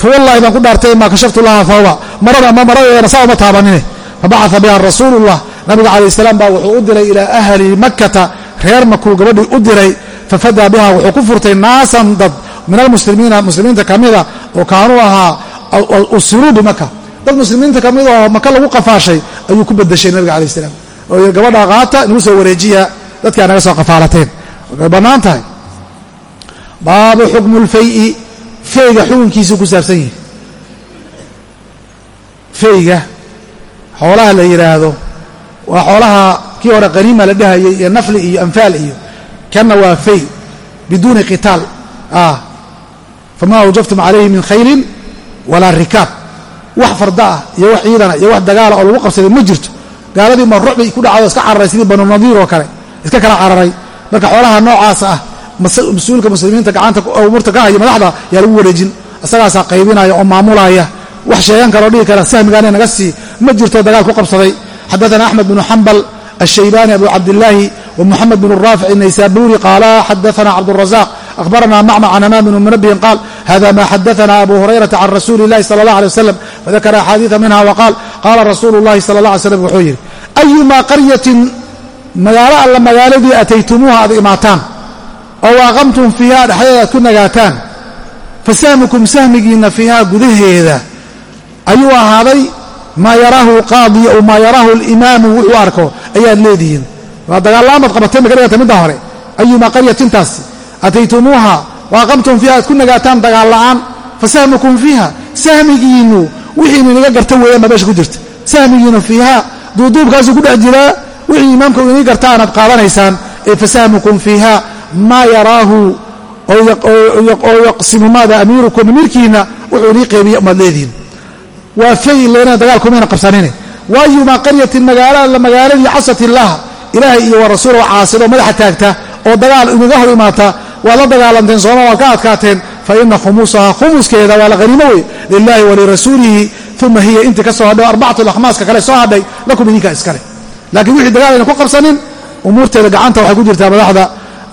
Fawallahi baan ku dhaartay maa kashaftu laha fawba marada ama maradeedana saa uma taabanine. Fabacaa biha rasuulullah. Nabiga calayh salaam baa wuxuu u diray ilaa ahli makkata. Reer makuu gabadhii u diray fafadaa biha wuxuu ku furtay naasan dad min almuslimiina muslimiinta kamida oo kaanuu ahaa usiruu bimaka dad muslimiinta ka mid oo maka lagu qafaashay ayuu ku bedeshay nabiga calayh salaam oo gabadha qaata nagu soo wareejiya dadkaa naga soo qafaalateen way bannaan tahay. Baabu xukmu lfayi feyga xukunkiisuu ku saabsan yahi feyga xoolaha la yidhaahdo waa xoolaha kii hore qaniima la dhahayay iyo nafli iyo anfaal iyo kanna waa fey biduuni qitaal. Famaa awjaftum calayhi min khayrin walaa rikaab. Wax farda ah iyo wax ciidana iyo wax dagaala oo lagu qabsaday ma jirto gaaladii ma rucbay ku dhacdo iska cararay sidii banu nadiir oo kale iska kala cararay marka xoolaha noocaas ah mas-uulka muslimiinta gacanta umuurta ka haya madaxda yaa lagu wareejin isagaasaa qaybinaya oo maamulaya wax sheegan kaloo dhihi kara sahmigaana naga sii ma jirto dagaal ku qabsaday xadaana axmed bnu xambal الشhيباني أبو عبداللahi ومحمد بن الرافع النيسابوري قالا xدثنا عبدالرزاق أخبرنا معمع عن أمام بن منبه قال هذا ما xدثنا أبو هريرة عن رسuل اللhi صلى الله عليه وسلم فذكر أxاadيث منها وقال qaala rasuulu llahi sala alla alay slam wuxuu yidhi ayumaa qaryatin magaalo alla magaaladii ataytumuuha aad imaataan oo waaqamtum fiihaa dhexdeeda aad ku nagaataan fa sahmukum sahmigiinna fiihaa gudaheeda ayuu ahaaday maa yaraahu alqaadiya ow maa yaraahu alimaamu wuxuu arko ayaad leedihiin waa dagaalaamaad qabateen magaragata midda hore ayumaa qaryatintaasi ataytumuuha waaqamtum fiiha aad ku nagaataan dagaal la'aan fa sahmukum fiiha sahmigiinnu wixiinu inaga garta weeyaan baa meesha ku jirta. Sahmigiinnu fiiha duuduubkaasuu ku dhex jiraa wixii imaamka inii garta aanaad qaadanaysaan ee fasahmukum fiiha maa yaraahu oo yaqsimu maada amiirukum amiirkiinna wuxuu inii qeybiya umaad leedihiin. Waa fay leena dagaalkumayna qabsanine waayumaa qaryatin magaala magaaladii casat ilaahay iyo wa rasuulahu caasidoo madaxa taagta oo dagaal inaga hor imaata waad la dagaalanteen sooma waad ka adkaateen faina khumuusaha khumuskeeda waa la haniimo wey lilaahi walirasuulihi uma hiya intii ka soo hadhay arbacatu laxmaaska kale soo hadhay lakum idinkaa iskale laakiin wixii dagaal ayna ku qabsanin umuurteeda gacanta waxay ku jirtaa madaxda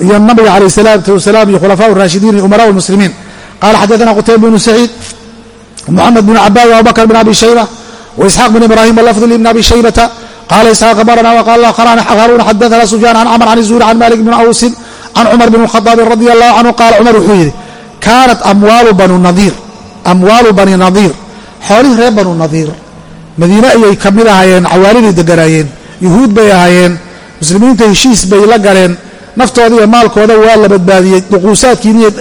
iyo nabiga calayh salaatu wasalaam iyo khulafaa raashidiin iyo umaraa muslimiin qaala xadaana qutayba bnu saciid muxamed bn cabaan waabubakr bn abi shayba waisxaaq bn ibraahim walafdi bn abi shaybata qaala isxaaq abarana waqaal haruuna xadaana sufyaan can camr can zuhri can malik bn awsin can cumar bn khaaabin radi allahu canhu qaala cumar wuxuu yidhi kaanat amwaalu banunadiir amwaalu bani nadiir. Xoolihi reer banu nadiir. Madiine ayay ka mid ahaayeen cawaaliday deganaayeen yuhuud bay ahaayeen muslimiinta heshiis bay la galeen naftooda iyo maalkooda waa la badbaadiyey duquusaadkiiniiyo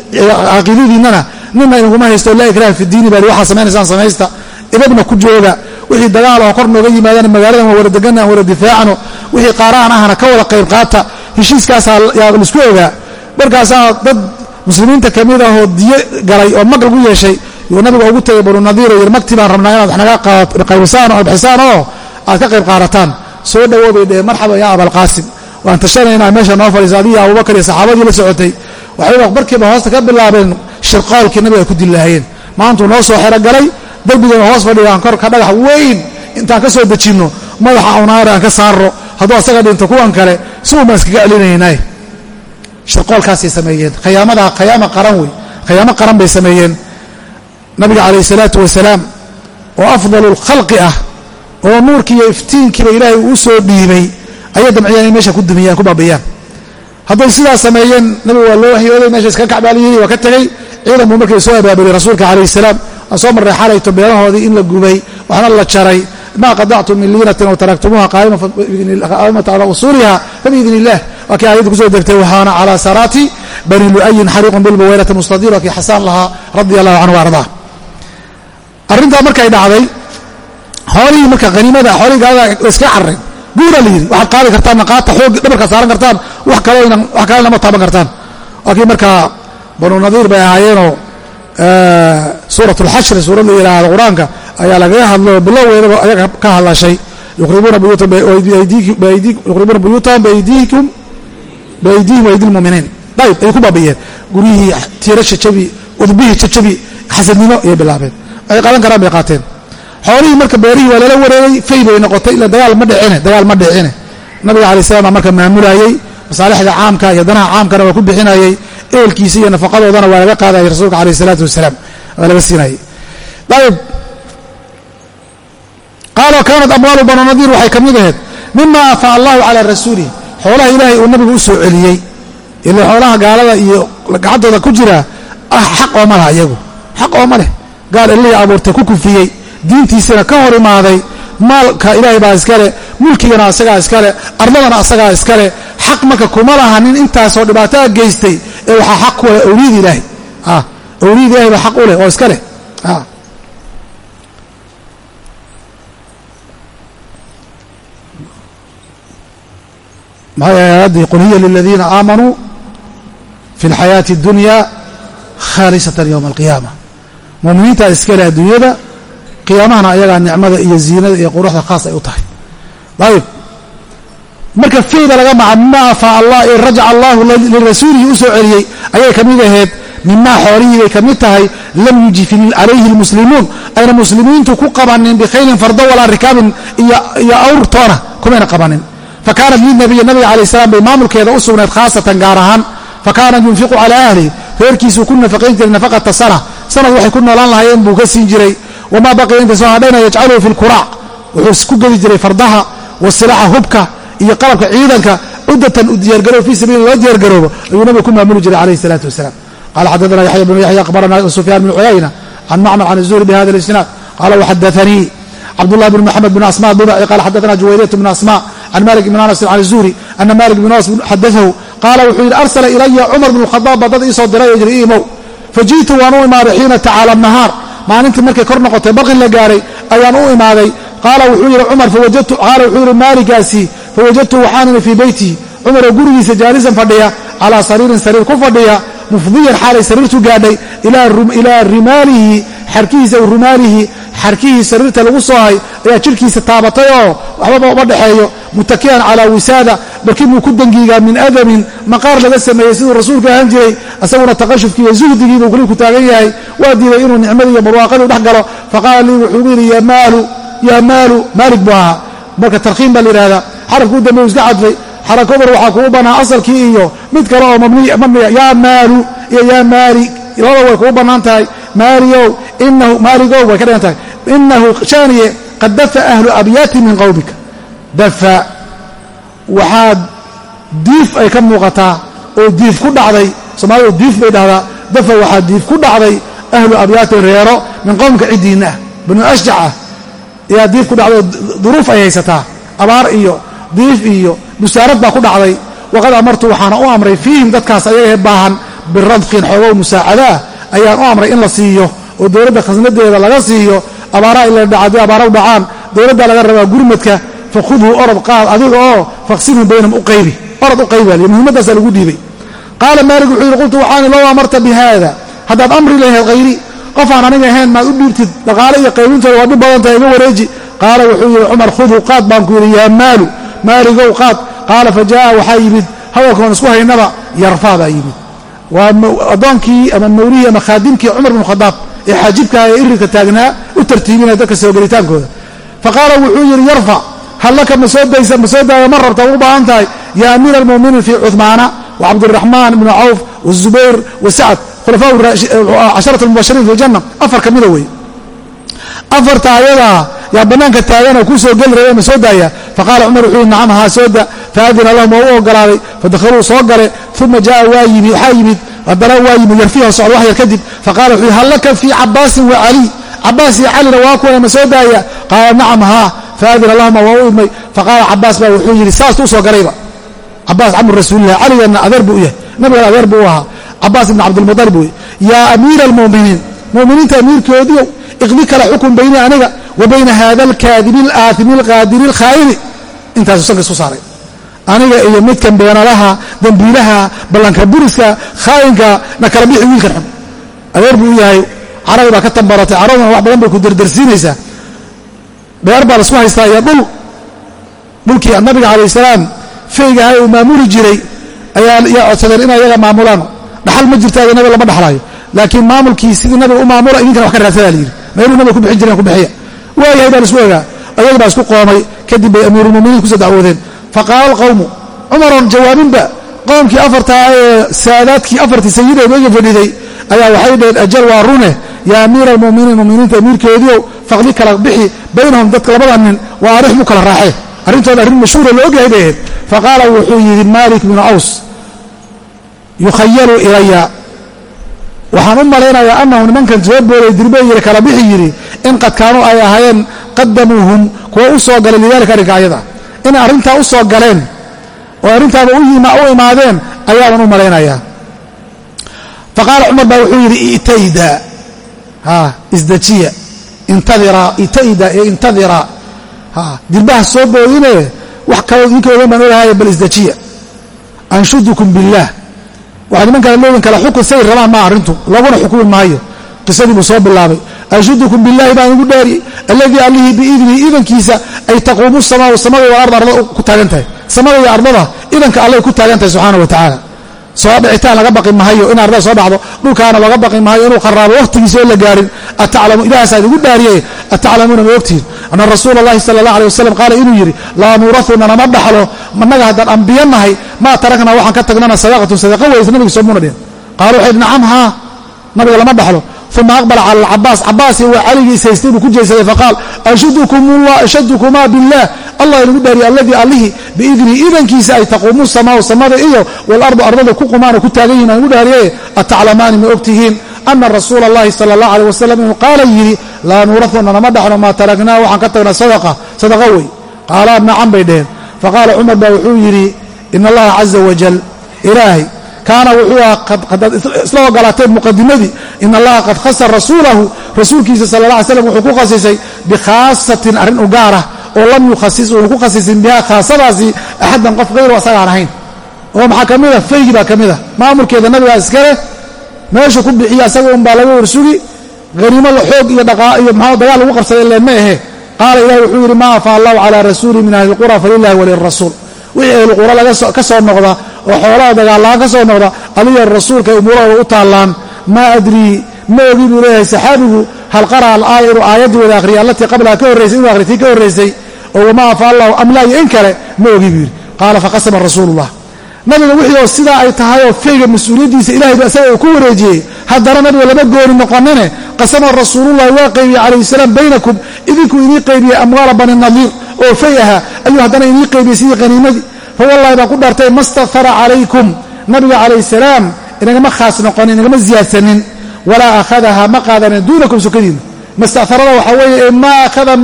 caqiidadiinnana nina inaguma haysto laa ikraha fi diini baa waxaa samaynaysaan samaysta. Ibabna ku jooga wixii dagaal oo kor nooga yimaadaan magaaladan waa wada degana aan wada difaacno wixii qaaraan ahna ka wada qayb qaata heshiiskaas yaa la isku ogaa. Markaasaa dad muslimiinta ka mid ahoo diyo galay oo mag lagu yeeshay yuu nabiga ugu tegay banu nadiir oo yidhi magti baan rabnaa inaad wax naga qaybisaan oo bixisaan oo aad ka qayb qaadataan. Soo dhawow bay dheheen marxaba yaa abalqaasim waan tashanaynaa meesha noo fadhiisa adiga abubakar iyo saxaabadii la socotay. Waxayba markiiba hoosta ka bilaabeen shirqoolkii nabiga ay ku dillaahayeen maantuu noo soo xero galay derbigan hoos fadhigaan korka dhagax weyn. Intaan ka soo dejinno madaxa awnaari aan ka saarro hadduu asaga dhinto kuwan kale si uun baan iskaga celinaynay shirqoolkaasay sameeyeen. Khayaamadaa khayaama qaran wey. Khayaamo qaran bay sameeyeen. Nabiga calayhi salaatu wasalaam oo afdalu lkhalqi ah oo nuurkii iyo iftiinkiiba ilaahay uu soo dhiibay ayay damciyaan inay meesha ku dumiyaan ku baabiyaan hadday sidaas sameeyeen nabiga waa loo waxyooday meesha iska kacbaaliyey waa ka tegey. Ciidan buu markii soo abaabulay rasuulka calayhi salaam soo marray xalayto beelahoodii in la gubay waxna la jaray. Ma qadactum min liinatin aw taraktumuuha qaa'imata calaa usuuliha fabiidn illah waa kii ku soo degtay waxaana calaa saraati bani lu'ayin xariiqun bilbawaylati mustadiir. Waa xasaan lahaa radia allahu canhu ardaa. Arrintaa markay dhacday xoolihii marka haniimada xoolihii gaalada iska carreen guura la yidhi waxaad qaadi kartaan naqaata xoog dhabarkaa saaran kartaan wax wax kalena ma taaban kartaan. Waa markaa banu nadiir bay ahaayeenoo suurat alxashri suurad la yidhaahdo qur'aanka ayaa lagaga hadlo bilowgeedaba ayaga ka hadlashay. Yuqribuuna buyuutahum biaydiikum biaydihim waaydi lmuminiin dayib ayay ku baabiyeen guryihii tiira jajabi udbihii jajabi xasadnimo ayay bilaabeen ay qadan karaan bay qaateen xoolihii marka beerihii waa lala wareegay fay bay noqotay ila dagaal ma dhicine dagaal ma dhicine nabiga alai salam baa marka maamulayey masaalixda caamka iyo danaha caamkana waa ku bixinayey eelkiisa iyo nafaqadoodana waa laga qaadayay rasuulka alayh isalaatu wasalaam waa laga siinayey ayib qaala kaanat amwaalu banu nadiir waxay ka mid ahayd mima afaa allahu calaa rasuulih xoolaha ilaahay uu nabigu u soo celiyey ila xoolaha gaalada iyo gacantooda ku jira ah xaq ooma laha iyagu. Xaq ooma leh. Gaal ilihii abuurtay ku kufiyey diintiisana ka hor imaaday maalka ilaahay baa iskale mulkigana asagaa iskale ardadana asagaa iskale xaq marka kuma laha nin intaasoo dhibaataa geystay ee waxaa xaq ku leh awliyada ilaahay. Awliyada ilahay baa xaq u leh oo iska leh maxay aayaddii qul hiya liladiina aamanuu fi alxayaati اddunya khaalisatan yowma alqiyaama muuminiintaa iskale adduunyada qiyaamahana ayagaa nicmada iyo ziinada iyo quruxda khaas ay u tahay. Ayib marka ficda laga maca mimaa afaa allah ee rajaca allahu lirasuulihi u celiyey ayay ka mid ahayd mimaa xoolihii bay ka mid tahay lam yujfin calayhi lmuslimuun ayna muslimiintu ku qabanin bikhayrin fardo walaa rikaabin iyo awrtoona kumayna qabanin fakaanat linabiyi nabiga calayh salam bay maamulkeeda u sugnayd khaasatan gaar ahaan fakaanat yunfiqu calaa ahlihi reerkiisuu ku nafaqayn jiray nafaqata sana sanad waxay ku noolaan lahaayeen buu ka siin jiray wamaa baqiya inta soo hadhayna yajcaluhu fi lkuraac wuxuu ku gedi jiray fardaha wasilaxa hubka iyo qalabka ciidanka cudatan u diyaargaroob fii sabiili loo diyaargaroobo ayuu nabiga ku maamuli jiray calayhi salaatu wasalaam qala xadaana yaxya bnu yaxya akhbarana sufyaan bn cuyayna can macmar can zuhri bihada اlisnaad qala waxadaanii cabdullah bn moxamed bn asma dubaci qala xadaana juwayriyat bn asma can malik bn anas can zuhri ana malik bn anas xadaahu qaala wuxuu yidhi arsala ilaya cumar bn khadaab baa dad iisoo diray oo yidhi imow faji'tu waan u imaaday xiina tacaala nahaar maalintii markay kor noqotay barqin la gaaray ayaan u imaaday qaala wuxuu yidhi cumar qaala wuxuu yidhi maaligaasi fawajadtu waxaanini fii beytii cumaroo gurigiisa jaalisan fadhiya calaa sariirin sariir ku fadhiya mufdiyan xaalay sariirtu gaadhay ilaa rimaalihi xarkihiisa rumaalihi xarkihii sariirta lagu soo hay ayaa jidhkiisa taabatay oo waxbaba uma dhexeeyo mutaki'an calaa wisaada barkin buu ku dangiigaa min adamin maqaar laga sameeyey siduu rasuulku ahaan jiray asaguna taqashufkii iyo zuhdigii buu kuli ku taagan yahay. Waa diiday inuu nicmadii iyo barwaaqadii dhex galo faqaala lii wuxuu yidhi yaa maalu maalik buu ahaa. Marka tarkiim baa la yidhahdaa xarafka u dambe iska cadfay. Xarakaduna waxaa kugu bannaa asalkii iyo mid kale oo mamniya yaa maalu iyo yaa maali labada way kugu bannaan tahay. Maaliow inahu maaligow way ka dhigan tahay inahu shaaniye qad dafa ahlu abyaati min qowmika dafa waxaad diif ay ka muuqataa oo diif ku dhacday soomaalidu diif bay dhahdaa dafa waxaa diif ku dhacday ahlu abyaatin reero min qowmka ciddiinna ah banu ashjac ah ayaa diif ku dhacday duruuf ay haysataa abaar iyo diif iyo busaarad baa ku dhacday waqad amartu waxaana u amray fiihim dadkaas ayaga baahan biradqin xoogow musaacadaah ayaan u amray in la siiyo oo dowladda khasnadeeda laga siiyo abaaraha ila dhaca haddii abaara u dhacaan dowladdaa laga rabaa gurmadka fakhudhu orod qaad adiga oo faqsimhu baynahum u qaybi. Orod u qaybaaliy muhiimaddaasaa lagu dhiibay qaala maalik wuxuu yidhi qultu waxaani low amarta bi haada haddaad amri lahayd hayri qofaan aniga ahayn maad u dhiibtid dhaqaale iyo qaybintooda waa dhib badan tahay iga wareeji. Qaala wuxuu yidhi cumar khudhu qaad baan ku yidhi yaa maalu maaligow qaad. Qaala fa waxaa yimid hadalkoon isku haynaba yarfaa baa yimid. Waa addoonkii ama mawlihii ama khaadimkii cumar bnu khadaab ee xaajibkaha ee iridka taagnaa u tartiibinaya dadka soo gelitaankooda. Fa qaala wuxuu yidhi yarfa hal laka ma soo daysa ma soo daaya ma rabta u baahan tahay? Yaa amiira almu'miniin fii cuhmaana wa cabdiraxmaan ibnu cawf wazubayr wa sacad khulafaa casharat almubashiriin fi ljanna afar ka mida wey. Afarta ayadaa yaa bannaanka taaganoo kuu soo geli raba ma soo daaya? Faqaala cumar wuxuu yidhi nacam haa soo da faadina lahum waa u ogolaaday. Fadakhaluu soo gale uma jaa waa yimid waxaa yimid haddana waa yimid yarfiiha socda wax yar kadib faqala wuxuu yidhi hal laka fii cabaasin wa caliy cabaas iyo calina waa kuwana ma soo daaya. Qaala nacam haa faadina lahuma waa u idmay. Faqaala cabaas baa wuxuu yidhi saastuu soo galayba cabaas camru rasuulilah caligana adeer buu u yahay. Nabigana adeer buu ahaa. Cabaas ibn cabdilmualib wey yaa amiira almu'miniin mu'miniinta amiirkoodiiow iqdi kala xukun bayni aniga wa bayna hada alkaadibi alaatimi alqaadiri alkhaa'ini intaasu sanka isku saaray aniga iyo midkan beenalaha dembiilaha ballanka buriska khaa'inka na kala bixi wiilkan xun. Adeer buu u yahay carabi baa ka tambaratay carabuna wax badan bay ku dardarsiinaysaa. Dheer baa la isku haystaa iyo dhul. Dhulkii nabiga calayh salaam feygaha uu maamuli jiray ayaa yaa codsadeen inay iyaga maamulaan dhaxal ma jirtaado nabiga lama dhaxlaayo. Laakiin maamulkii sidii nabiga u maamula idinkana wax ka raadsadaa layidhi meeluu nabiga ku bixin jireen ku bixiya. Waayahay baa la isku ogaa ayagi baa isku qoomay kadib bay amiirulmuminiin ku soo dacwoodeen faqaala alqawmu cumaroon jawaabinba qowmkii afartaa ee saadaadkii afartii sayideed oga fadhiday ayaa waxay dhaheen ajal waa rune yaa amiira almuminiin muminiinta amiirkeediiow faqdi kala bixi baynahum dadka labada nin waa arix mu kala raaceen arrintooda arrin mashhuura la ogyahay ahayd faqaala wuxuu yidhi malik bnu aws yukhayalu ilaya waxaan u malaynayaa annahu nimankan soo boolay dirbe yiri kala bixi yidhi in qad kaanuu ay ahaayeen qadamuuhum kuwa u soo galay lidalika arrinka ayada inay arrintaa u soo galeen oo arrintaaba u imaadeen ayaaban u malaynayaa faqaala cumar baa wuxuu yidhi itayda. Ha isdajiya. Intadira itayda ee intadira ha dirbaha soo boodine wax kaloo idinka ogan baan ogahaye bal isdajiya. Anshudukum billaah waxaa nimankaa leedin kala xukun say rabaan maa arrintu laguna xukumi maayo. Qisadii buu soo bilaabay anshudukum billaahi baan igu dhaari alladii allihii biidnihi idankiisa ay taquumu samaau samada ard ardada ku taagan tahay samada iyo ardada idanka allay ku taagan tahay subxaana wa tacaala soo dhicitaan laga baqi mahayo in ardada soo dhacdo dhulkaana laga baqi mahayo inuu kharaabo wakhtigiisa la gaarin ataclamu ilahaasaa idigu dhaariyey ataclamuuna ma ogtihin ana rasuula allahi sala allah alay wasalam qaala inuu yidhi laa nuurahu nanama dhaxlo annaga haddaan ambiya nahay maa taraknaa waxaan ka tagnana sadaqatun sadaqa weysa nabiga soomuna dhihin qaala waxay nacam haa nabiga lama dhaxlo uma aqbala cala alcabaas cabaasi waa caligii isaystay buu ku jeesaday faqaal ashadukumaa billaah allah inagu dhaariye alladii allihii biidnihi idankiisa ay taquumu samaau samada iyo walardu ardada ku qumaana ku taagan yihiin aan igu dhaariye ataclamaani ma ogtihiin ana rasuula allahi sala allah aleh wasalam inuu qaala yidhi laa nuurahuna nama dhaxno maa taraknaa waxaan ka tagnaa sadaqa wey qaalaa nacan bay dheheen faqaala cumar baa wuxuu yidhi ina allaha caza wajal ilaahay kaana wuxuu aha hadaad isla ogolaateen muqadimadii in allaha qad khasa rasuulahu. Rasuulkiisa sala alla alay slam wuxuu ku khasisay bikhaasatin arrin u gaarah oo lam yukhasis uuna ku khasisin biha khaasadaasi axaddan qof hayru asagaan ahayn. Oo maxaa ka mid a faygi baa ka mid a maamulkeeda nabigaa iskale meeshu ku bixiya asaga unbaa laga warsugi haniimo la xoog iyo iyo mxua dagaal lagu qabsaday leen ma ahe. Qaala ilahi wuxuu yidhi maa afaa allahu calaa rasuuli min ahli lqura falilahi walirasuul wixii ahluqura ka soo noqda oo xoolaha dagaallahaan ka soo noqda adiga rasuulka umuurahooda u taallaan. Maa adrii ma ogi buu leeyahay saxaabigu hal qara'a alaaya inuu aayaddii wada akhriya allatii qablaha ka horraysay inuu akhritii ka horraysay oo wamaa afaa allahu amlaa in kale ma ogi buu yidhi. Qaala faqasama rasuulullah. Nabiga wixii oo sidaa ay tahay oo feyga mas'uuliyaddiisa ilahay ba isaga uu ku wareejiyey. Haddana nabiga lama gooni noqonine qasama rasuulullahi waa qaybiyey calayhi salaam baynakum idinkuu inii qaybiyey amwaala bani nadiir oo fey ahaa ayuu haddana inii qaybiyey sidii qaniimadii? Fa wallahi baan ku dhaartay ma stahara calaykum nabiga calayh salaam inagama khaas noqonin inagama ziyaadsanin walaa akhadaha ma qaadanin duunakum sokadiina mastaharada waxaa weeye ma akhada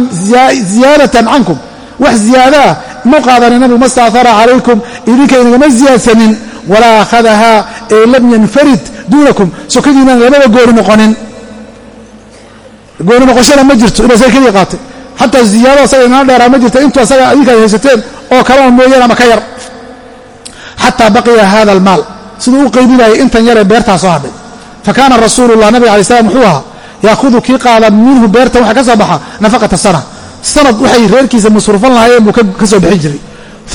ziyaadatan cankum wax ziyaadaa ma qaadanin nabigu ma staahara calaykum idinka inagama ziyaadsanin walaa akhadahaa ee lam yanfarid duunakum sokadiinaan lamaba gooni noqonin. Gooni noqoshana ma jirto inaa sa keliya qaatay xataa ziyaado asaga inala dheeraa ma jirta intuu asaga adinkaad haysateen oo kalama mooyeen ama ka yar. Xataa baqiya hada almaal. Siduu u qaybinayay intan yaree beertaa soo hadhay. Fa kaana rasuululah nabiga alay slam wuxuu ahaa yaahudu kii qaada minhu beertan waxa ka soo baxa nafaqata sana. Sanad waxay reerkiisa masruufan lahaayeen buu ka soo bixin jiray.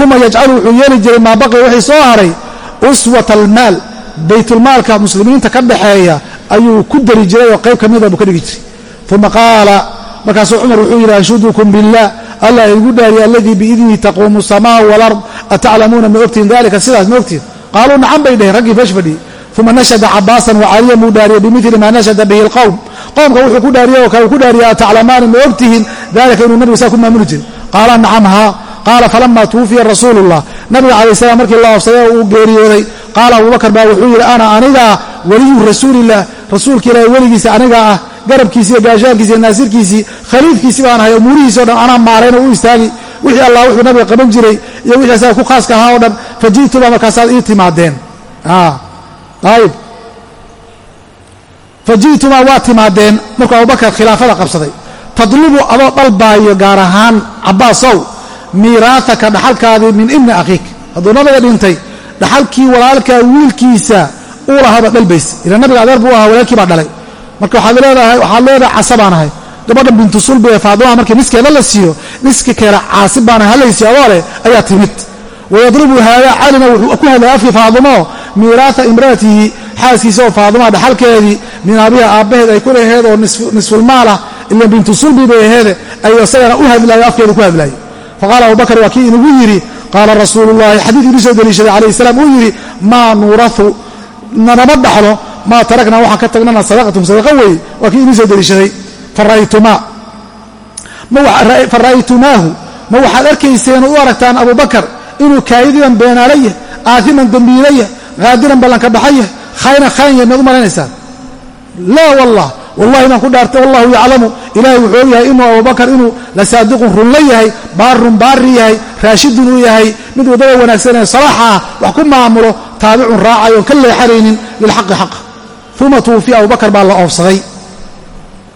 Uma yajcalu wuxuu yeeli jiray maa baqiya wixii soo haray uswata almaal baytulmaalka muslimiinta ka dhaxeeya ayuu ku dari jiray oo qayb ka mida buu ka dhigi jiray. Uma qaala markaasuu cumar wuxuu yidhi anshudukum biاllah allah igu dhaariya aladii biidnihi taquumu الsamaau wاlard ataclamuuna ma ogtihin dalika sidaas ma ogtihin qaaluu nacan bay dheheen raggii feesh fadhiyey uma nashada cabaasan wacaliyan buu dhaariyey bimili ma nashada bihi اlqowm qowmka wuxuu ku dhaariyey oo kale ku dhaariyey ataclamaani ma ogtihin dalika inuu nabiga saa ku maamuli jiray qaala nacam haa qaala falama tuwufiya rasuulu اllah nabiga calayh salam markii la oofsaday oo uu geeriyooday qaala abubakar baa wuxuu yidhi ana anigaa weliyu rasuulilah rasuulka ilaahi weligiisa anigaa ah garabkiisi iyo gaashaankiisi iyo naasirkiisii khaliifkiisi baan ahay umuurihiisi o dhan anaa maarayn oo u istaagi. Wixii allah wuxuu nabiga qaban jiray iyo wixii asaga ku khaaska ahaa o dhan faji'tuba markaasaad ii timaadeen. Ayib faji'tumaa waa timaadeen markuu abubakar khilaafada qabsaday. Tadlubu adoo dalbaayo gaar ahaan cabbaasow miiraataka dhaxalkaadii min ibni akhiik. Hadduu nabiga dhintay dhaxalkii walaalkaa wiilkiisa uu lahaaba dhalbaysa ila nabiga adeer buu ahaa walaalkii baa dhalay marka waxaad leedahay waxaad leedahay casabaan ahay. Gabadhan bintu sulbi ee faadima markii niskeeda la siiyo niski keena caasib baan ahay halaysi adoo leh ayaa timid. Wayadribu haada calina wuxuu ku hadlay afki faadimo miiraata imraatihi xaaskiisa oo faadima dhaxalkeedii min abiha aabbaheed ay ku laheed oo nisfulmaalah ila bintu sulbi bay aheede ayuu isagana u hadlaayo afkeedu ku hadlaayay faqaala abubakar waa kii inagu yidhi qaala rasuulu llahi xadiid inuu soo deliishaday calayh salaam uu yidhi maa nuurau nanama dhaxlo maa taraknaa waxaan ka tagnana sadaqatum sadaqa weeye waa kii inuu soo deliishaday fara'aytumaahu. Ma waxaad arkayseen u aragtaan abubakar inuu kaadidan beenaalaya aatiman dembiilaya haadiran ballanka baxaya khaynan khaynya maad u malaynaysaan laa wallah wallahi baan ku dhaartay wallahu yaclamu. Ilaahay wuxuu og yahay inuu abubakar inuu la saadiqun runla yahay baarun baari yahay raashidun uu yahay mid waddada wanaagsan ee ah wax ku maamulo taabicun raacayoon ka leexanaynin lilxaqi xaqa uma tuwufiya abubakar baa la oofsaday.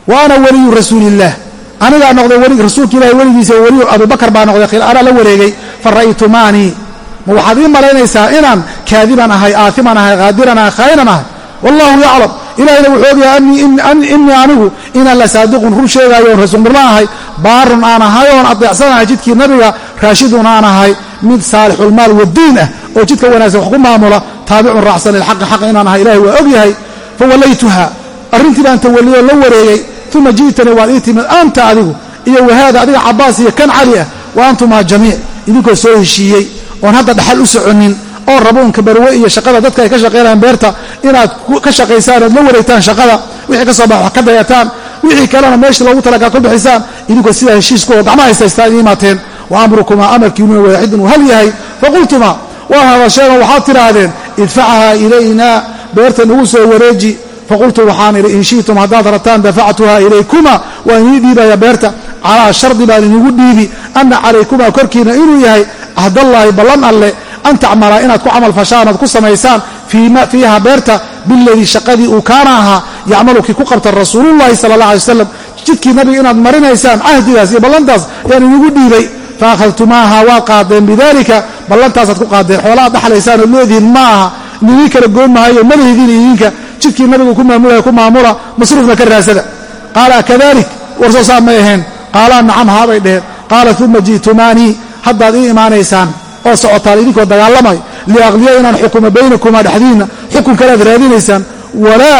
Wa ana weliyu rasuuliillaah anigaa noqday rasuulka ilahi weligiisa weli abubakar baa noqday anaa la wareegay. Fa ra'aytumaanii ma waxaad ii malaynaysaa inaan kaadiban ahay aaiman ahay haadiran ahay khaynan ahay? Wallahu yaclam. Ilahayna wuxuu ogyahay innii anigu inaan la saadiqun run sheegaayo oon rasuulnimo ahay. Baarun aan ahay oon adeecsanahay jidkii nabiga raashidun aan ahay. Mid saalixulmaal wadiin ah oo jidka wanaagsan wax ku maamula taabicun raacsan lilxaqi xaqa inaan ahay. Ilahay waa ogyahay fawallaytuha arrintii baan tawaliyoo la wareegay uma ji'tanii waad ii timid anta adigu iyo wahaada adiga cabaas iyo kan cali ah wa antumaa jamiic idinkoo soo heshiiyey oon hadda dhaxal u soconin oo rabuunka barwe iyo shaqada dadka ay ka shaqaynayaan beerta inaad ka shaqaysaan oad la wareegtaan shaqada wixii ka soo bax wax ka dayataan wixii kalena meesha loogu talagaa ku bixisaan idinkoo sidaa heshiisku oo gacmaha haysaystaan ii imaateen wa amrukumaa amarkiinuna waaxidun hal yahay faqultumaa waa hadasheenoo waxaad tidhaahdeen idfacahaa ilaynaa beerta nagu soo wareeji faqultu waxaan idhi in shi'tum haddaad rabtaan dafactuha ilaykuma waan inii dhiibaya beerta. Calaa shardi baan inigu dhiibi. Anna calaykumaa korkiina inuu yahay cahdallaahi ballan alleh an tacmalaa inaad ku camal fashaan oad ku samaysaan fiiha beerta biladii shaqadii uu kaana ahaa yacmalu kii ku qabta rasuulullahi sala allah alay wasalam jidkii nabiga inaad marinaysaan cahdigaas iyo ballantaas ayaan inigu dhiibay. Fa akhadtumaaha waad qaadeen bidalika ballantaasaad ku qaadeen. Xoolaaad dhaxlaysaan oo leedihiin ma aha nidii kala goon mahayo malihidin idinka jidkii nabigu ku maamulaya ku maamula masruufna ka raasada. Qaala kadalik warsoo saa may ahayn. Qaalaa nacam haabay dheheen. Qaala uma ji'tumaanii haddaad ii imaanaysaan oo socotaan idinkoo dagaalamay liaqdiya inaan xukumo baynakumaa dhexdiinna xukun kalead raadinaysaan walaa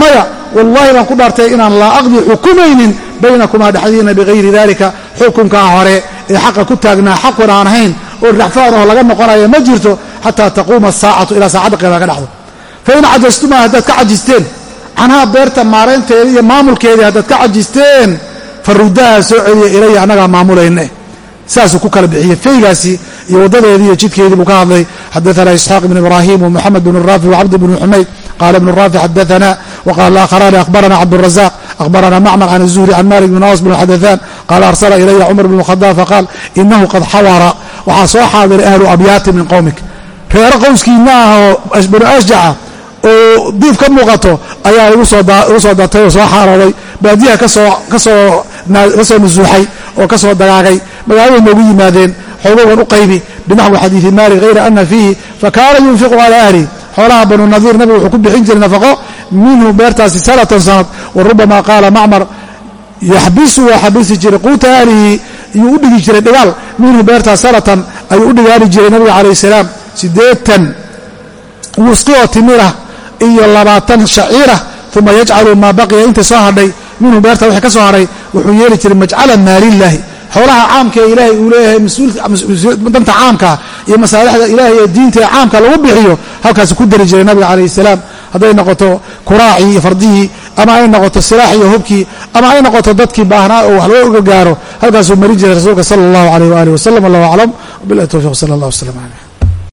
maya wallahi baan ku dhaartay inaan laa aqdi xukumaynin baynakumaa dhexdiinna bikayri dalika xukunkaa hore ee xaqa ku taagnaa xaqun aan ahayn oo raxfaan oo laga noqonaya ma jirto xataa taquuma asaacatu ilaa saacadda qiyama ka dhacdo. Fain cajastuma haddaad ka cajisteen canhaa beerta maaraynteedii iyo maamulkeedii haddaad ka cajisteen farudaha soo celiya ilaya annagaa maamulayne saasuu ku kala bixiyey feygaasi iyo waddadeedii iyo jidkeedii buu ka hadlay. Xadaana isxaaq ibn ibraahim wmuxamed bn raafi wcabdi bn xumayd. Qala ibn raafi xadaana wqala akharani akhbarana cabdurazaq akhbarana macmar can zuhri can malik bn aws bn xadaaan qaala arsala ilaya cumar bn khadaab faqaal inahu qad xawara. Waxaa soo xaadiray ahlu abyaati min qowmik reero qowskiina ah oo banu ashjaca oo diif ka muuqato ayaa igu soo datay oo soo xaarooday baadiyaha ka soo nasuuxay oo ka soo dagaagay. Magaalada noogu yimaadeen xoogogan u qaybi binaxwi xadiidi maalik hayra ana fiihi fakaana yunfiqu calaa ahlihi xoolaha banu nadiir nabigu wuxuu ku bixin jiray nafaqo minhu beertaasi sanatan sanad wa rubama qaala macmar yaxbisu waa xabisi jiray quuta ahlihi. Iyuu u dhigi jiray dhigaal minhu beertaas sanatan ayuu u dhigaali jiray nabiga calayh salaam siddeetan wusqi oo timirah iyo labaatan shaciirah uma yajcalu maa baqiya. Inta soo hadhay minhu beerta wixii ka soo hadhay wuxuu yeeli jiray majcalan maalillaahi. Xoolaha caamka ee ilaahay uu leeyahay danta caamkaa iyo masaalixda ilaahay ee diinta ee caamka lagu bixiyo halkaasu ku dari jiray nabiga calayhi salaam. Hadday noqoto kuraacii iyo fardihii ama ay noqoto silaax iyo hubkii ama ay noqoto dadkii baahnaa oo wax loo gargaaro halkaasuu marin jiray rasuulka sala allahu alayh waaalih wasalam allahu aclam. Wabilahi towfiq sala allah wasalam caleyh